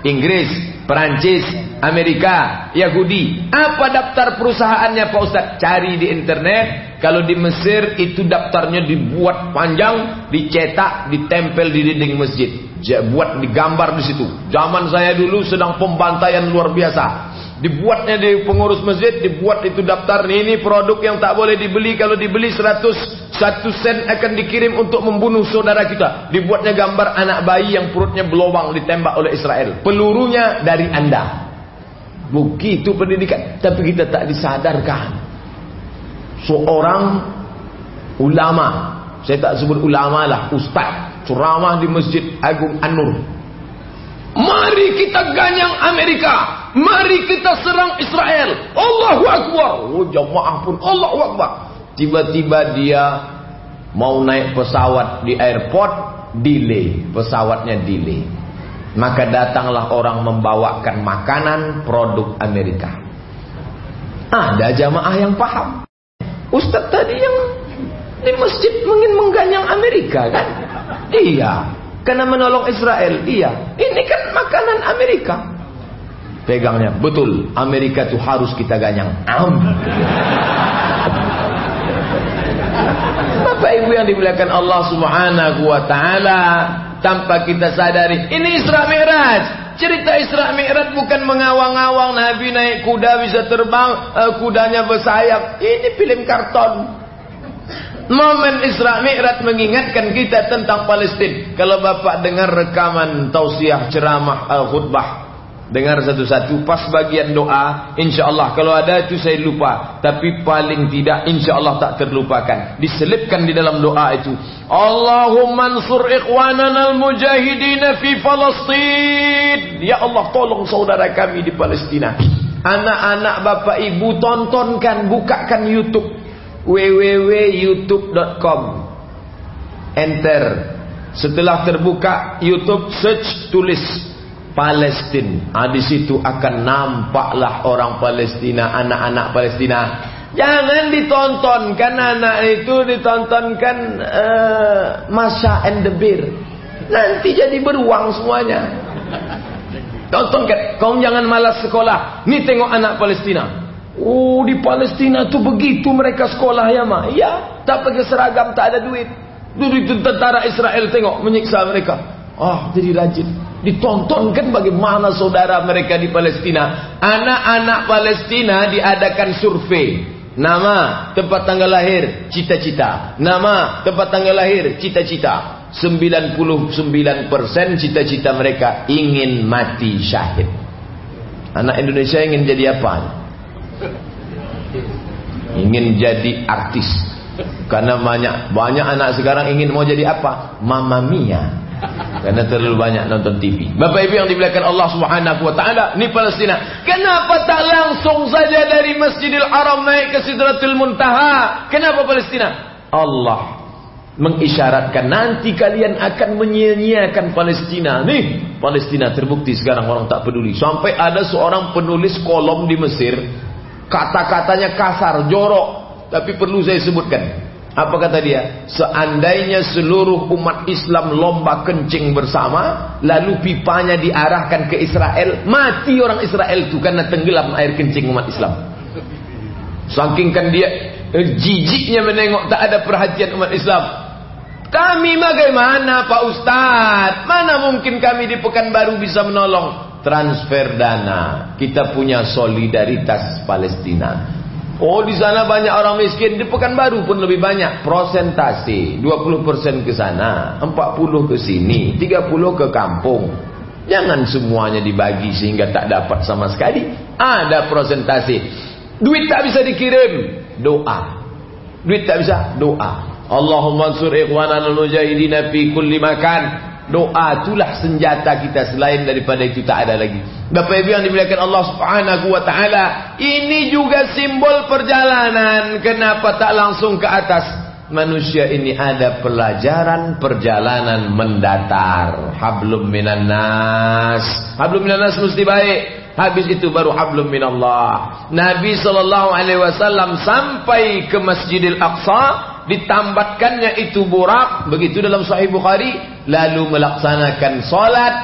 Inggris, Perancis, Amerika, Yahudi. Apa daftar perusahaannya Pak Ustaz? Cari di internet. Kalau di Mesir itu daftarnya dibuat panjang, dicetak, ditempel di dinding masjid. Buat digambar di situ. Zaman saya dulu sedang pembantaian luar biasa. Dibuatnya di pengurus masjid, dibuat itu daftar ini produk yang tak boleh dibeli kalau dibeli 100 satu sen akan dikirim untuk membunuh saudara kita. Dibuatnya gambar anak bayi yang perutnya berlubang ditembak oleh Israel. Pelurunya dari Anda. Begitu pendidikan, tapi kita tak disadarkan. Seorang ulama, saya tak sebut ulama lah, ustaz, ceramah di Masjid Agung An-Nur. Mari kita ganyang Amerika. Mari kita serang Israel. Allahu Akbar. Oh jamaah pun Allahu Akbar. Tiba-tiba dia mau naik pesawat di airport, delay. Pesawatnya delay. Maka datanglah orang membawakan makanan produk Amerika. Ada jamaah yang paham. Ustaz tadi yang di masjid ingin mengganyang Amerika kan? Iya. Karena menolong Israel. Iya. Ini kan makanan Amerika. Pegangnya, betul. Amerika itu harus kita ganyang. Am. Bapak Ibu yang dimuliakan Allah Subhanahu wa taala, tanpa kita sadari, ini Isra Mi'raj. Cerita Isra Mi'raj bukan mengawang-awang Nabi naik kuda bisa terbang, uh, kudanya bersayap. Ini film karton. Momen Isra Mi'raj mengingatkan kita tentang Palestina. Kalau Bapak dengar rekaman tausiah ceramah uh, khutbah Dengar satu-satu pas bagian doa insya Allah kalau ada itu saya lupa. Tapi paling tidak insya Allah tak terlupakan. Diselipkan di dalam doa itu. Allahumma ansur ikhwanana al-mujahidin fi Palestin. Ya Allah tolong saudara kami di Palestina. Anak-anak bapak ibu tontonkan bukakan YouTube. www.youtube.com enter. Setelah terbuka YouTube search tulis Palestina ah, di situ akan nampaklah orang Palestina anak-anak Palestina. Jangan ditontonkan anak itu ditontonkan uh, Masya and the Bear nanti jadi beruang semuanya. Tontonkan. Kau jangan malas sekolah. Ni tengok anak Palestina. Oh di Palestina tu begitu mereka sekolah ya mah. Ya, tak pakai seragam, tak ada duit. Itu tentara Israel tengok menyiksa mereka. Ah, jadi rajin. Ditontonkan bagaimana saudara mereka di Palestina. Anak-anak Palestina diadakan survei. Nama, tempat tanggal lahir, cita-cita. Nama, tempat tanggal lahir, cita-cita. 99% cita-cita mereka ingin mati syahid. Anak Indonesia ingin jadi apa? ingin jadi artis karena banyak banyak anak sekarang ingin mau jadi apa mama mia karena terlalu banyak nonton TV Bapak Ibu yang dimuliakan Allah Subhanahu wa taala ni Palestina kenapa tak langsung saja dari Masjidil Haram naik ke Sidratul Muntaha kenapa Palestina Allah mengisyaratkan nanti kalian akan menyia-nyiakan Palestina. Nih, Palestina terbukti sekarang orang tak peduli. Sampai ada seorang penulis kolom di Mesir Kata-katanya kasar, jorok, tapi perlu saya sebutkan. Apa kata dia? Seandainya seluruh umat Islam lomba kencing bersama, lalu pipanya diarahkan ke Israel, mati orang Israel itu karena tenggelam air kencing umat Islam. Saking kan dia eh, jijiknya menengok tak ada perhatian umat Islam. Kami bagaimana Pak Ustadz? Mana mungkin kami di Pekanbaru bisa menolong? transfer dana. Kita punya solidaritas Palestina. Oh di sana banyak orang miskin. Di Pekanbaru pun lebih banyak. Prosentasi 20% ke sana 40 ke sini 30 ke kampung. Jangan semuanya dibagi sehingga tak dapat sama sekali. Ada prosentasi duit tak bisa dikirim. Doa. Duit tak bisa. Doa. Allahumma ansur ikhwanana al-mujahidina fi kulli makan Doa itulah senjata kita selain daripada itu tak ada lagi. Bapak Ibu yang dimuliakan Allah Subhanahu wa taala, ini juga simbol perjalanan. Kenapa tak langsung ke atas? Manusia ini ada pelajaran perjalanan mendatar. Hablum minan nas. Hablum minan nas mesti baik. Habis itu baru hablum minallah. Nabi sallallahu alaihi wasallam sampai ke Masjidil Aqsa ditambatkannya itu burak begitu dalam sahih Bukhari lalu melaksanakan salat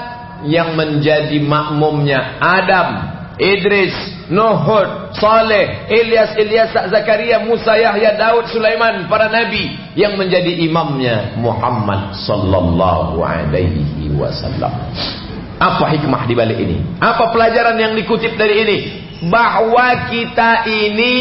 yang menjadi makmumnya Adam Idris Nuhud Saleh Ilyas Ilyas Zakaria Musa Yahya Daud Sulaiman para nabi yang menjadi imamnya Muhammad sallallahu alaihi wasallam. Apa hikmah di balik ini? Apa pelajaran yang dikutip dari ini? Bahwa kita ini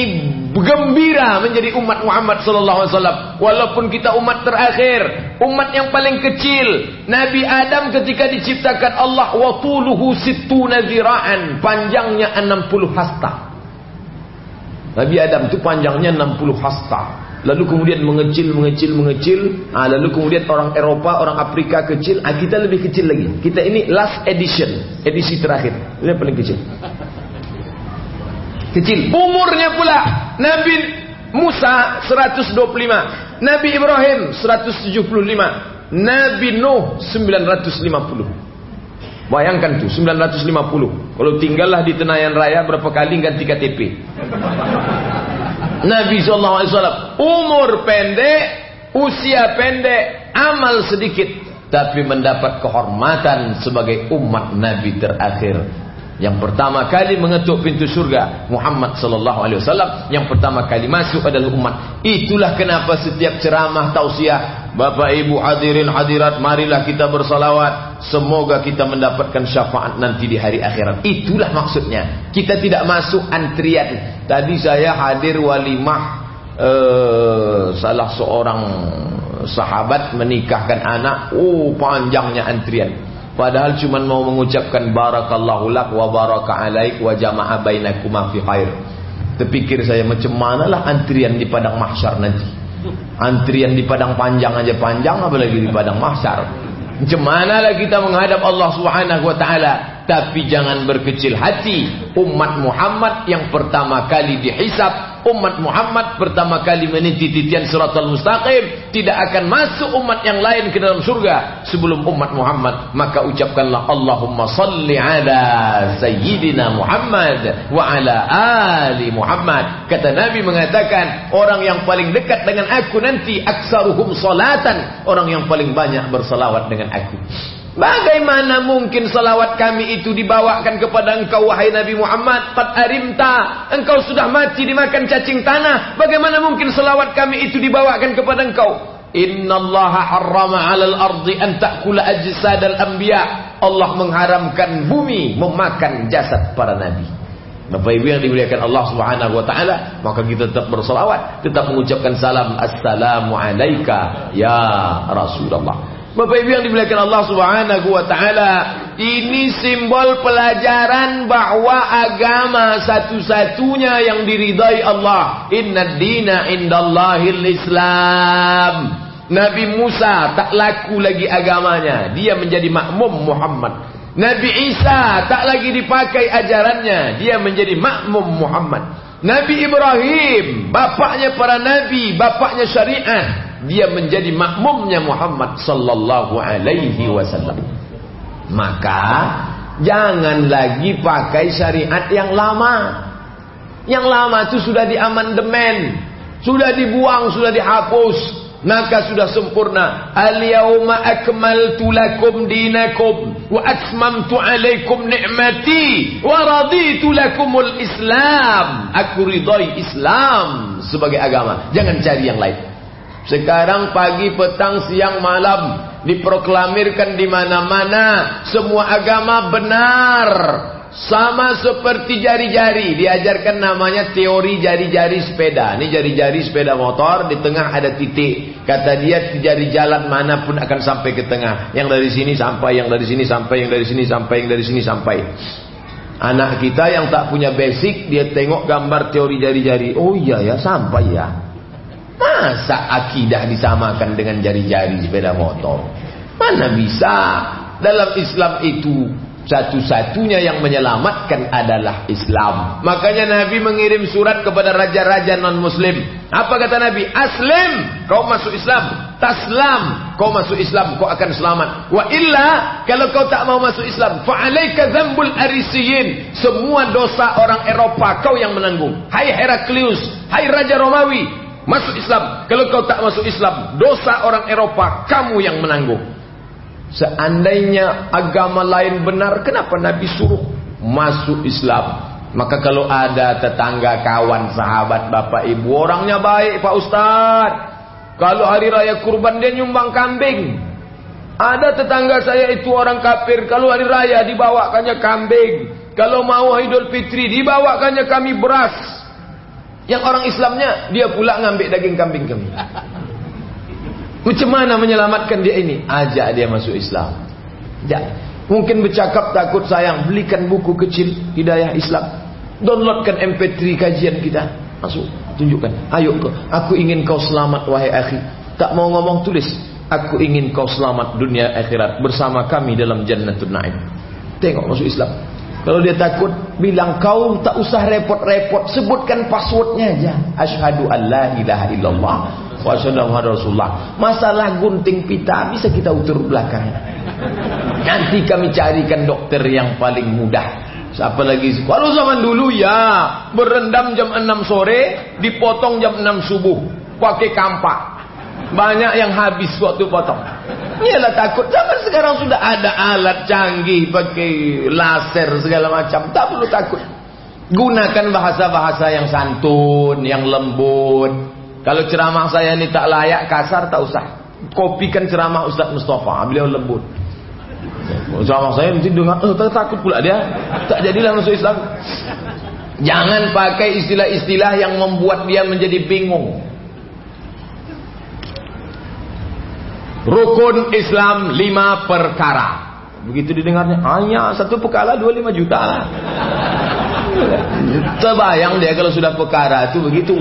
gembira menjadi umat Muhammad sallallahu alaihi wasallam. Walaupun kita umat terakhir umat yang paling kecil. Nabi Adam ketika diciptakan Allah wa tuluhu sittuna zira'an panjangnya 60 hasta. Nabi Adam itu panjangnya 60 hasta. Lalu kemudian mengecil mengecil mengecil. Ah, lalu kemudian orang Eropa orang Afrika kecil. Ah, kita lebih kecil lagi. Kita ini last edition edisi terakhir. Ini paling kecil kecil. Umurnya pula Nabi Musa 125, Nabi Ibrahim 175, Nabi Nuh 950. Bayangkan tuh 950. Kalau tinggallah di Tenayan Raya berapa kali ganti KTP. Nabi SAW umur pendek, usia pendek, amal sedikit, tapi mendapat kehormatan sebagai umat Nabi terakhir yang pertama kali mengetuk pintu surga Muhammad sallallahu alaihi wasallam, yang pertama kali masuk adalah umat. Itulah kenapa setiap ceramah tausiah, Bapak Ibu hadirin hadirat, marilah kita bersalawat, semoga kita mendapatkan syafaat nanti di hari akhirat. Itulah maksudnya. Kita tidak masuk antrian. Tadi saya hadir walimah uh, salah seorang sahabat menikahkan anak, oh panjangnya antrian. Padahal cuma mau mengucapkan barakallahu lak wa baraka alaik wa jama'a bainakuma fi khair. Terpikir saya macam manalah antrian di padang mahsyar nanti. Antrian di padang panjang aja panjang apalagi di padang mahsyar. Macam manalah kita menghadap Allah Subhanahu wa taala, tapi jangan berkecil hati. Umat Muhammad yang pertama kali dihisap umat Muhammad pertama kali meniti titian suratul mustaqim tidak akan masuk umat yang lain ke dalam surga sebelum umat Muhammad. Maka ucapkanlah Allahumma salli ala sayyidina Muhammad wa ala ali Muhammad. Kata Nabi mengatakan orang yang paling dekat dengan aku nanti aksaruhum salatan. Orang yang paling banyak bersalawat dengan aku Bagaimana mungkin salawat kami itu dibawakan kepada engkau wahai Nabi Muhammad? Qad arimta Engkau sudah mati dimakan cacing tanah. Bagaimana mungkin salawat kami itu dibawakan kepada engkau? Inna Allah harrama alal ardi an ta'kula ajsad al-anbiya Allah mengharamkan bumi memakan jasad para nabi. Bapak Ibu yang dimuliakan Allah Subhanahu wa taala, maka kita tetap bersalawat, tetap mengucapkan salam. Assalamu ya Rasulullah. Bapak Ibu yang dimuliakan Allah Subhanahu wa taala, ini simbol pelajaran bahwa agama satu-satunya yang diridai Allah. Inna dina indallahil Islam. Nabi Musa tak laku lagi agamanya, dia menjadi makmum Muhammad. Nabi Isa tak lagi dipakai ajarannya, dia menjadi makmum Muhammad. Nabi Ibrahim, bapaknya para nabi, bapaknya syariat, dia menjadi makmumnya Muhammad sallallahu alaihi wasallam. Maka jangan lagi pakai syariat yang lama. Yang lama itu sudah diamandemen, sudah dibuang, sudah dihapus. Maka sudah sempurna. Al-yawma akmaltu lakum dinakum wa atmamtu alaikum ni'mati wa raditu lakumul Islam. Aku ridai Islam sebagai agama. Jangan cari yang lain. Sekarang pagi, petang, siang, malam diproklamirkan di mana-mana semua agama benar. Sama seperti jari-jari diajarkan namanya teori jari-jari sepeda. Ini jari-jari sepeda motor di tengah ada titik. Kata dia jari jalan mana pun akan sampai ke tengah. Yang dari sini sampai, yang dari sini sampai, yang dari sini sampai, yang dari sini sampai. Anak kita yang tak punya basic dia tengok gambar teori jari-jari. Oh iya ya sampai ya. Masa akidah disamakan dengan jari-jari sepeda motor? Mana bisa? Dalam Islam itu satu-satunya yang menyelamatkan adalah Islam. Makanya Nabi mengirim surat kepada raja-raja non-muslim. Apa kata Nabi? Aslim, kau masuk Islam. Taslam, kau masuk Islam, kau akan selamat. Wa illa, kalau kau tak mau masuk Islam, fa'alaika zambul arisiyin. Semua dosa orang Eropa kau yang menanggung. Hai Heraklius, hai Raja Romawi, Masuk Islam. Kalau kau tak masuk Islam, dosa orang Eropa kamu yang menanggung. Seandainya agama lain benar, kenapa Nabi suruh masuk Islam? Maka kalau ada tetangga, kawan, sahabat, bapak, ibu, orangnya baik Pak Ustaz. Kalau hari raya kurban dia nyumbang kambing. Ada tetangga saya itu orang kafir, kalau hari raya dibawakannya kambing. Kalau mau Idul Fitri dibawakannya kami beras. Yang orang Islamnya dia pula ngambil daging kambing kami. Macam mana menyelamatkan dia ini? Ajak dia masuk Islam. Ya. Mungkin bercakap takut sayang, belikan buku kecil Hidayah Islam. Downloadkan MP3 kajian kita. Masuk, tunjukkan. Ayo kau, aku ingin kau selamat wahai akhi. Tak mau ngomong tulis. Aku ingin kau selamat dunia akhirat bersama kami dalam jannatul naim. Tengok masuk Islam. Kalau dia takut, bilang kau tak usah repot-repot, sebutkan passwordnya aja. Ashadu an la ilaha illallah wa Rasulullah. Masalah gunting pita bisa kita utur belakang. Nanti kami carikan dokter yang paling mudah. Siapa lagi? Kalau zaman dulu ya, berendam jam 6 sore, dipotong jam 6 subuh, pakai kampak. Banyak yang habis waktu potong. Iyalah takut. Zaman sekarang sudah ada alat canggih pakai laser segala macam. Tak perlu takut. Gunakan bahasa-bahasa yang santun, yang lembut. Kalau ceramah saya ini tak layak, kasar tak usah. Kopikan ceramah Ustaz Mustafa, beliau lembut. Ceramah saya mesti dengar, oh, tak takut pula dia. Tak jadilah masuk Islam. Jangan pakai istilah-istilah yang membuat dia menjadi bingung. Rukun Islam lima perkara. Begitu didengarnya, hanya satu perkara dua lima juta. Terbayang dia kalau sudah perkara itu begitu.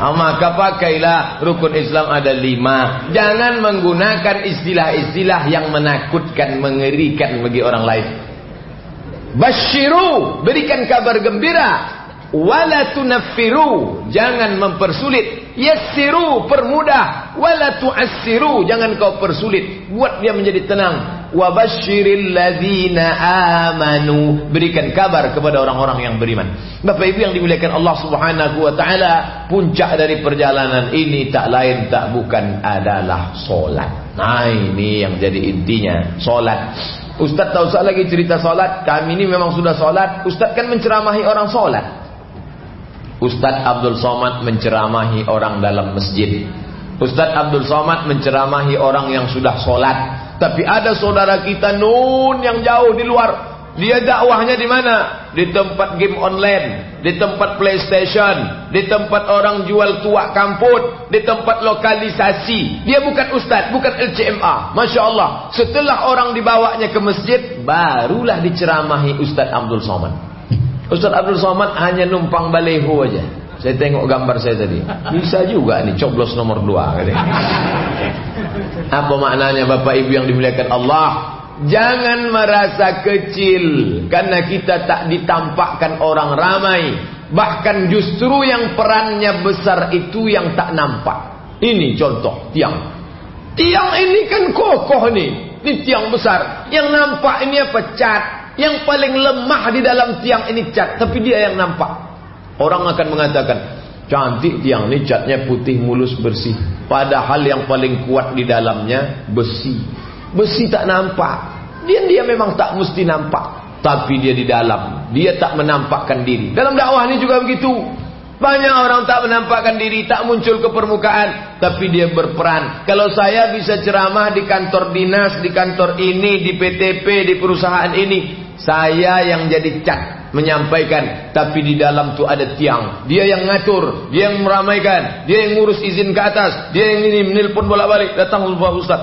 Ah, maka pakailah rukun Islam ada lima. Jangan menggunakan istilah-istilah yang menakutkan, mengerikan bagi orang lain. Bashiru, berikan kabar gembira. Wala tunaffiru, jangan mempersulit. Yassiru, permudah. Wala tu'assiru, jangan kau persulit. Buat dia menjadi tenang. Wabashiril ladhina amanu. Berikan kabar kepada orang-orang yang beriman. Bapak Ibu yang dimuliakan Allah Subhanahu wa taala, puncak dari perjalanan ini tak lain tak bukan adalah solat. Nah, ini yang jadi intinya, solat. Ustaz usah lagi cerita solat. Kami ini memang sudah solat. Ustaz kan menceramahi orang solat. Ustadz Abdul Somad menceramahi orang dalam masjid. Ustadz Abdul Somad menceramahi orang yang sudah sholat. Tapi ada saudara kita nun yang jauh di luar. Dia dakwahnya di mana? Di tempat game online, di tempat PlayStation, di tempat orang jual tua kamput, di tempat lokalisasi. Dia bukan ustaz, bukan LCMA. Masya Allah. Setelah orang dibawanya ke masjid, barulah diceramahi Ustadz Abdul Somad. Ustaz Abdul Somad hanya numpang baleho aja. Saya tengok gambar saya tadi. Bisa juga nih coblos nomor dua. Apa maknanya Bapak Ibu yang dimuliakan Allah? Jangan merasa kecil karena kita tak ditampakkan orang ramai. Bahkan justru yang perannya besar itu yang tak nampak. Ini contoh tiang. Tiang ini kan kokoh nih. Ini tiang besar. Yang nampak ini apa? Cat. Yang paling lemah di dalam tiang ini cat. Tapi dia yang nampak. Orang akan mengatakan. Cantik tiang ini catnya putih mulus bersih. Padahal yang paling kuat di dalamnya besi. Besi tak nampak. Dia dia memang tak mesti nampak. Tapi dia di dalam. Dia tak menampakkan diri. Dalam dakwah ini juga begitu. Banyak orang tak menampakkan diri, tak muncul ke permukaan, tapi dia berperan. Kalau saya bisa ceramah di kantor dinas, di kantor ini, di PTP, di perusahaan ini, saya yang jadi cat menyampaikan, tapi di dalam tu ada tiang. Dia yang ngatur, dia yang meramaikan, dia yang ngurus izin ke atas, dia yang ini menelpon bolak-balik, datang Pak Ustaz.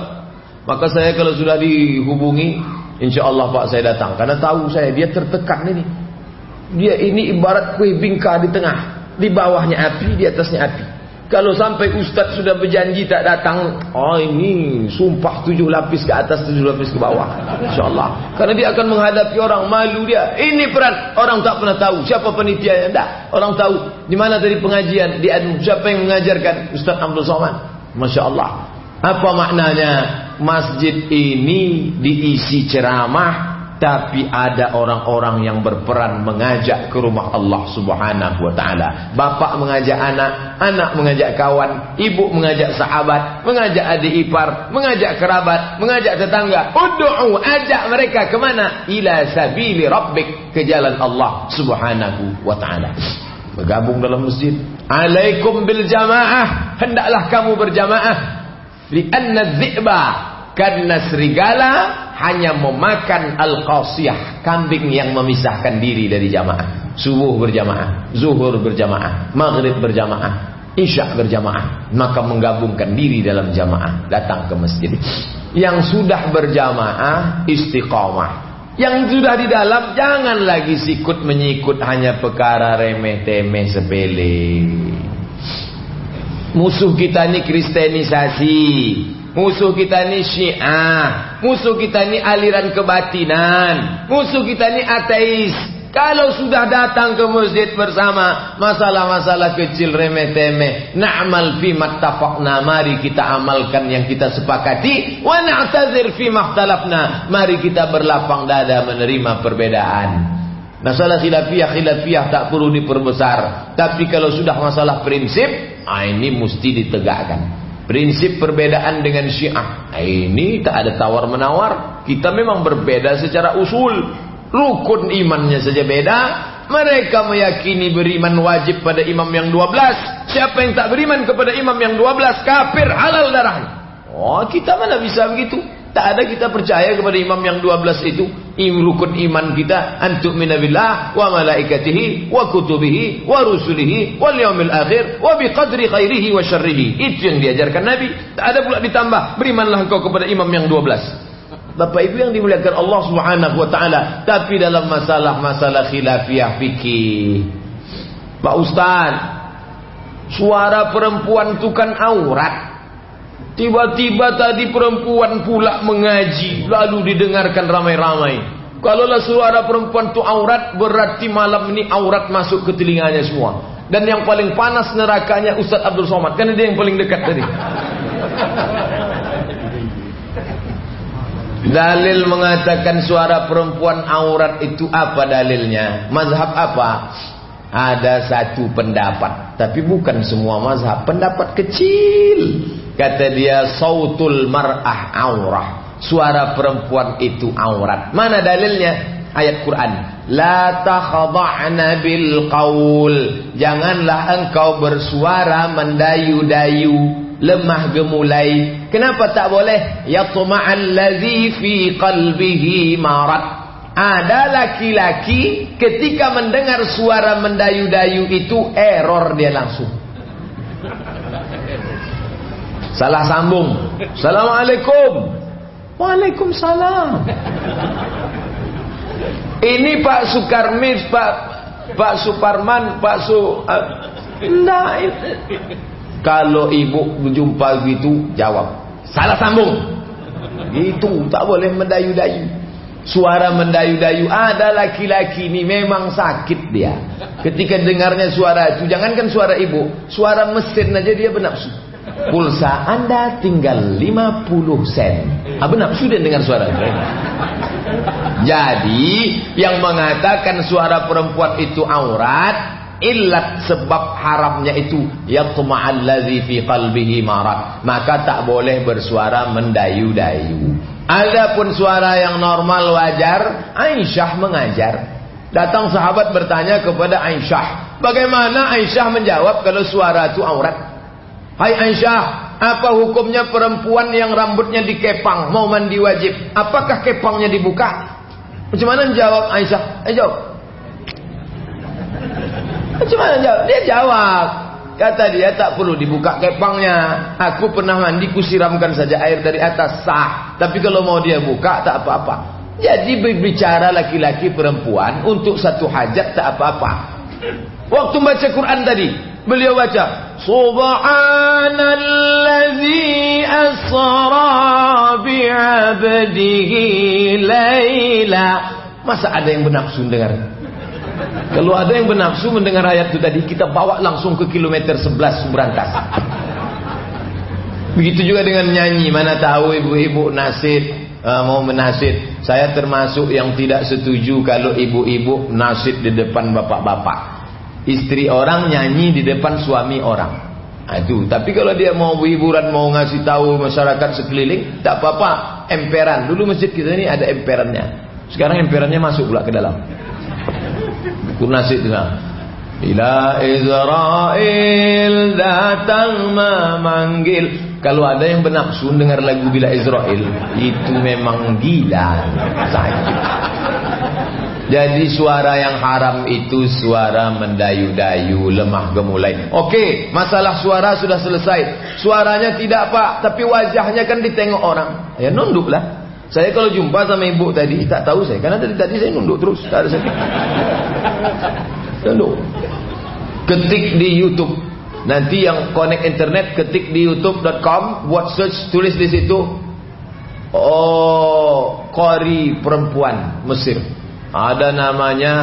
Maka saya kalau sudah dihubungi, insya Allah Pak saya datang. Karena tahu saya, dia tertekan ini. Dia ini ibarat kue bingka di tengah. Di bawahnya api, di atasnya api. Kalau sampai ustaz sudah berjanji tak datang, oh ini sumpah tujuh lapis ke atas, tujuh lapis ke bawah. InsyaAllah. Karena dia akan menghadapi orang, malu dia. Ini peran. Orang tak pernah tahu. Siapa penitianya? Tak. Orang tahu. Di mana tadi pengajian? Di. Siapa yang mengajarkan? Ustaz Abdul Somad. Masya Allah. Apa maknanya? Masjid ini diisi ceramah tapi ada orang-orang yang berperan mengajak ke rumah Allah Subhanahu wa taala. Bapak mengajak anak, anak mengajak kawan, ibu mengajak sahabat, mengajak adik ipar, mengajak kerabat, mengajak tetangga. Ud'u, ajak mereka ke mana? Ila sabili rabbik, ke jalan Allah Subhanahu wa taala. Bergabung dalam masjid. Alaikum bil jamaah, hendaklah kamu berjamaah. Lianna dzi'ba, karena serigala hanya memakan al-qasiyah, kambing yang memisahkan diri dari jamaah. Subuh berjamaah, zuhur berjamaah, maghrib berjamaah, isya berjamaah. Maka menggabungkan diri dalam jamaah, datang ke masjid. Yang sudah berjamaah, istiqamah. Yang sudah di dalam, jangan lagi sikut menyikut hanya perkara remeh-temeh sepele. Musuh kita ini kristenisasi. Musuh kita ni syiah. Musuh kita ni aliran kebatinan. Musuh kita ni ateis. Kalau sudah datang ke masjid bersama. Masalah-masalah kecil remeh-temeh. Na'mal fi mattafaqna. Mari kita amalkan yang kita sepakati. Wa na'tazir fi makhtalafna. Mari kita berlapang dada menerima perbedaan. Masalah khilafiyah-khilafiyah tak perlu diperbesar. Tapi kalau sudah masalah prinsip. Ini mesti ditegakkan. Prinsip perbedaan dengan syiah. Ini tak ada tawar-menawar. Kita memang berbeda secara usul. Rukun imannya saja beda. Mereka meyakini beriman wajib pada imam yang 12. Siapa yang tak beriman kepada imam yang 12? Kafir halal darahnya. Oh kita mana bisa begitu? Tak ada kita percaya kepada imam yang 12 itu. Rukun iman kita. Antuk minabillah wa malaikatihi wa kutubihi wa rusulihi wal yaumil akhir wa biqadri khairihi wa syarrihi. Itu yang diajarkan Nabi. Tak ada pula ditambah. Berimanlah engkau kepada imam yang 12. Bapak Ibu yang dimuliakan Allah Subhanahu wa taala, tapi dalam masalah-masalah khilafiyah fikih. Pak Ustaz, suara perempuan itu kan aurat. Tiba-tiba tadi perempuan pula mengaji lalu didengarkan ramai-ramai. Kalaulah suara perempuan itu aurat, berarti malam ini aurat masuk ke telinganya semua. Dan yang paling panas nerakanya Ustaz Abdul Somad. Karena dia yang paling dekat tadi. Dalil mengatakan suara perempuan aurat itu apa dalilnya? Mazhab apa? Ada satu pendapat. Tapi bukan semua mazhab. Pendapat kecil. Kata dia sautul mar'ah aurah. Suara perempuan itu aurat. Mana dalilnya? Ayat Quran. La takhada'na bil qaul. Janganlah engkau bersuara mendayu-dayu, lemah gemulai. Kenapa tak boleh? Yatma'al ladzi fi qalbihi marad. Ada laki-laki ketika mendengar suara mendayu-dayu itu error dia langsung. Salah sambung. Assalamualaikum. Waalaikumsalam. Ini Pak Sukarmis, Pak Pak Suparman, Pak Su uh, nah, kalau ibu berjumpa gitu jawab. Salah sambung. Itu tak boleh mendayu-dayu. Suara mendayu-dayu ada laki-laki ini memang sakit dia. Ketika dengarnya suara itu, jangankan suara ibu, suara mesin aja dia bernafsu. Pulsa Anda tinggal 50 sen. Ah benar, sudah dengar suara. Jadi yang mengatakan suara perempuan itu aurat Ilat sebab haramnya itu yatma'allazi fi qalbihi marad. Maka tak boleh bersuara mendayu-dayu. Adapun suara yang normal wajar Aisyah mengajar. Datang sahabat bertanya kepada Aisyah bagaimana Aisyah menjawab kalau suara itu aurat Hai Aisyah apa hukumnya perempuan yang rambutnya dikepang mau mandi wajib apakah kepangnya dibuka macam mana jawab Aisyah? Eh jawab. Macam mana jawab? Dia jawab. Kata dia tak perlu dibuka kepangnya. Aku pernah mandi kusiramkan saja air dari atas sah. Tapi kalau mau dia buka tak apa-apa. Jadi berbicara laki-laki perempuan untuk satu hajat tak apa-apa. Waktu baca Quran tadi, beliau baca Subhanallazi asra bi'abdihi layla Masa ada yang bernafsu dengar? Kalau ada yang bernafsu mendengar ayat itu tadi Kita bawa langsung ke kilometer 11 berangkas Begitu juga dengan nyanyi Mana tahu ibu-ibu nasid uh, Mau menasid Saya termasuk yang tidak setuju Kalau ibu-ibu nasid di depan bapak-bapak istri orang nyanyi di depan suami orang. Nah, itu. Tapi kalau dia mau hiburan, mau ngasih tahu masyarakat sekeliling, tak apa-apa. Emperan. Dulu masjid kita ini ada emperannya. Sekarang emperannya masuk pula ke dalam. Kurnasi itu. Bila Israel datang memanggil Kalau ada yang bernafsu dengar lagu Bila Israel Itu memang gila Sakit jadi suara yang haram itu suara mendayu-dayu, lemah gemulai. Oke, masalah suara sudah selesai. Suaranya tidak pak, tapi wajahnya kan ditengok orang. Ya nunduklah. Saya kalau jumpa sama ibu tadi tak tahu saya, karena tadi tadi saya nunduk terus, tak ada sakit. Nunduk. Ketik di YouTube. Nanti yang connect internet ketik di youtube.com buat search tulis di situ oh kori perempuan Mesir ada namanya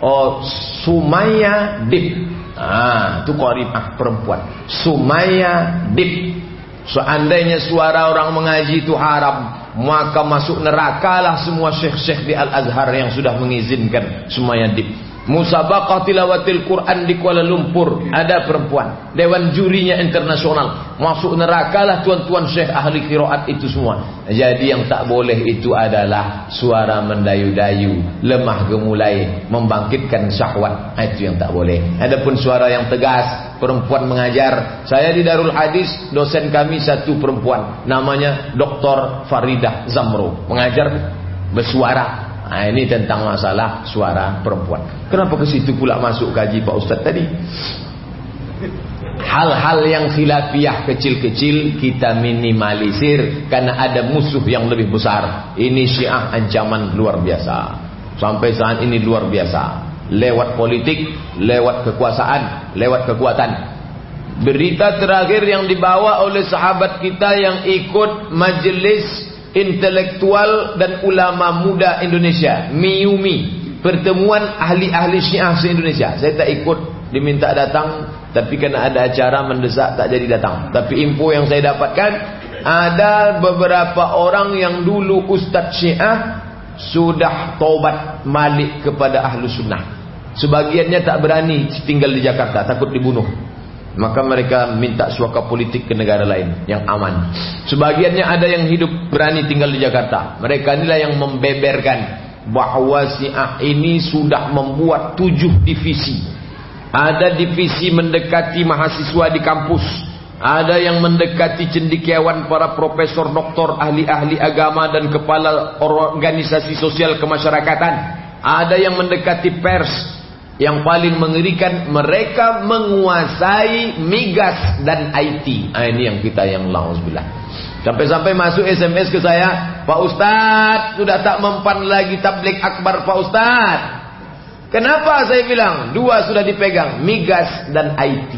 oh Sumaya Dip. Ah, itu qarimah perempuan. Sumaya Dip. Seandainya suara orang mengaji itu haram, maka masuk neraka lah semua syekh-syekh di Al-Azhar yang sudah mengizinkan Sumaya Dip. Musabaqah tilawatil Quran di Kuala Lumpur ada perempuan dewan jurinya internasional. Masuk neraka lah tuan-tuan syekh ahli qiraat itu semua. Jadi yang tak boleh itu adalah suara mendayu-dayu lemah gemulai membangkitkan syahwat. Ah, itu yang tak boleh. Adapun suara yang tegas perempuan mengajar. Saya di Darul Hadis dosen kami satu perempuan. Namanya Dr. Faridah Zamro. Mengajar bersuara Nah, ini tentang masalah suara perempuan. Kenapa ke situ pula masuk kaji Pak Ustaz tadi? Hal-hal yang khilafiyah kecil-kecil kita minimalisir karena ada musuh yang lebih besar. Ini Syiah ancaman luar biasa. Sampai saat ini luar biasa. Lewat politik, lewat kekuasaan, lewat kekuatan. Berita terakhir yang dibawa oleh sahabat kita yang ikut majelis intelektual dan ulama muda Indonesia MIUMI pertemuan ahli-ahli syiah se-Indonesia saya tak ikut diminta datang tapi kena ada acara mendesak tak jadi datang. Tapi info yang saya dapatkan ada beberapa orang yang dulu ustaz syiah sudah taubat malik kepada ahlu sunnah. Sebagiannya tak berani tinggal di Jakarta takut dibunuh maka mereka minta suaka politik ke negara lain yang aman. Sebagiannya ada yang hidup berani tinggal di Jakarta. Mereka inilah yang membeberkan bahawa Syiah ini sudah membuat tujuh divisi. Ada divisi mendekati mahasiswa di kampus. Ada yang mendekati cendikiawan para profesor, doktor, ahli-ahli agama dan kepala organisasi sosial kemasyarakatan. Ada yang mendekati pers, yang paling mengerikan mereka menguasai migas dan IT. Ah ini yang kita yang lauzubillah. Sampai-sampai masuk SMS ke saya, Pak Ustaz sudah tak mempan lagi tablik akbar Pak Ustaz. Kenapa saya bilang dua sudah dipegang migas dan IT.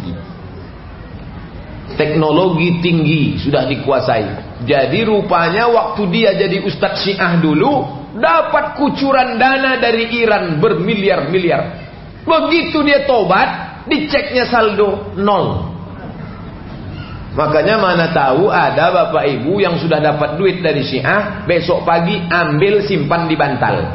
Teknologi tinggi sudah dikuasai. Jadi rupanya waktu dia jadi Ustaz Syiah dulu dapat kucuran dana dari Iran bermiliar-miliar. Begitu dia tobat, diceknya saldo nol. Makanya mana tahu ada bapak ibu yang sudah dapat duit dari Syiah, besok pagi ambil simpan di bantal.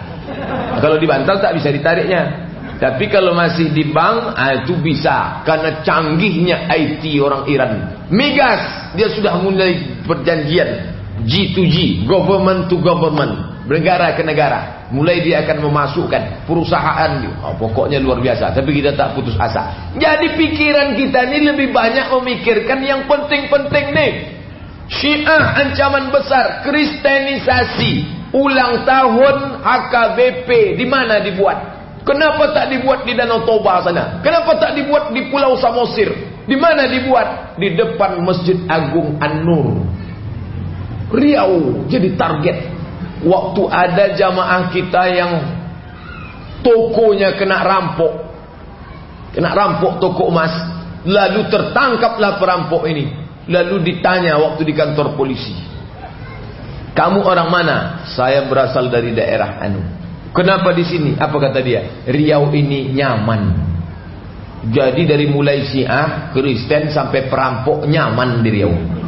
Kalau di bantal tak bisa ditariknya. Tapi kalau masih di bank, ah, itu bisa. Karena canggihnya IT orang Iran. Migas, dia sudah mulai perjanjian. G2G, government to government. Negara ke negara. Mulai dia akan memasukkan perusahaan oh, pokoknya luar biasa. Tapi kita tak putus asa. Jadi pikiran kita ini lebih banyak memikirkan yang penting-penting nih syiah ancaman besar kristenisasi. Ulang tahun HKBP di mana dibuat? Kenapa tak dibuat di Danau Toba sana? Kenapa tak dibuat di Pulau Samosir? Di mana dibuat? Di depan Masjid Agung An-Nur. Riau jadi target waktu ada jamaah kita yang tokonya kena rampok. Kena rampok toko emas. Lalu tertangkaplah perampok ini. Lalu ditanya waktu di kantor polisi. Kamu orang mana? Saya berasal dari daerah anu. Kenapa di sini? Apa kata dia? Riau ini nyaman. Jadi dari mulai Syiah Kristen sampai perampok nyaman di Riau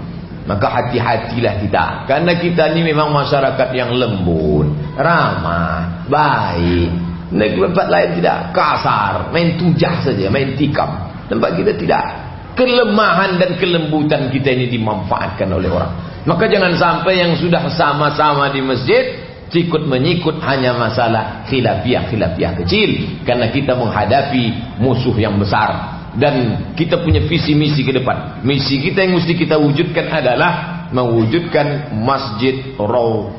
Maka hati-hatilah kita. Karena kita ni memang masyarakat yang lembut, ramah, baik. Negeri tempat lain tidak kasar, main tujah saja, main tikam. Tempat kita tidak. Kelemahan dan kelembutan kita ini dimanfaatkan oleh orang. Maka jangan sampai yang sudah sama-sama di masjid ikut menyikut hanya masalah khilafiah-khilafiah kecil. Karena kita menghadapi musuh yang besar dan kita punya visi misi ke depan. Misi kita yang mesti kita wujudkan adalah mewujudkan masjid Raudatus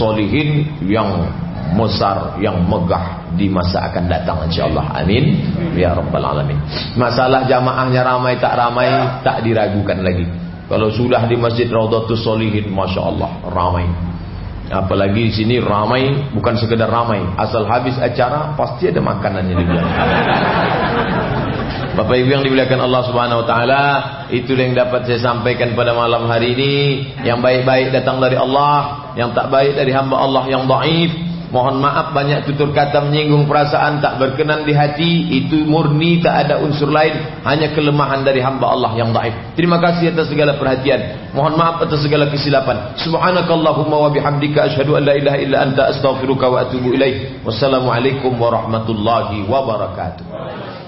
Solihin yang besar, yang megah di masa akan datang insyaallah. Amin. Ya rabbal alamin. Masalah jamaahnya ramai tak ramai tak diragukan lagi. Kalau sudah di Masjid Raudatus Solihin, masya Allah ramai. Apalagi di sini ramai, bukan sekedar ramai. Asal habis acara pasti ada makanannya di belakang. Bapak Ibu yang dimuliakan Allah Subhanahu wa taala, itu yang dapat saya sampaikan pada malam hari ini. Yang baik-baik datang dari Allah, yang tak baik dari hamba Allah yang dhaif. Mohon maaf banyak tutur kata menyinggung perasaan tak berkenan di hati itu murni tak ada unsur lain hanya kelemahan dari hamba Allah yang daif. Terima kasih atas segala perhatian. Mohon maaf atas segala kesilapan. Subhanakallahumma wa bihamdika asyhadu an la ilaha illa anta astaghfiruka wa atubu ilaik. Wassalamualaikum warahmatullahi wabarakatuh.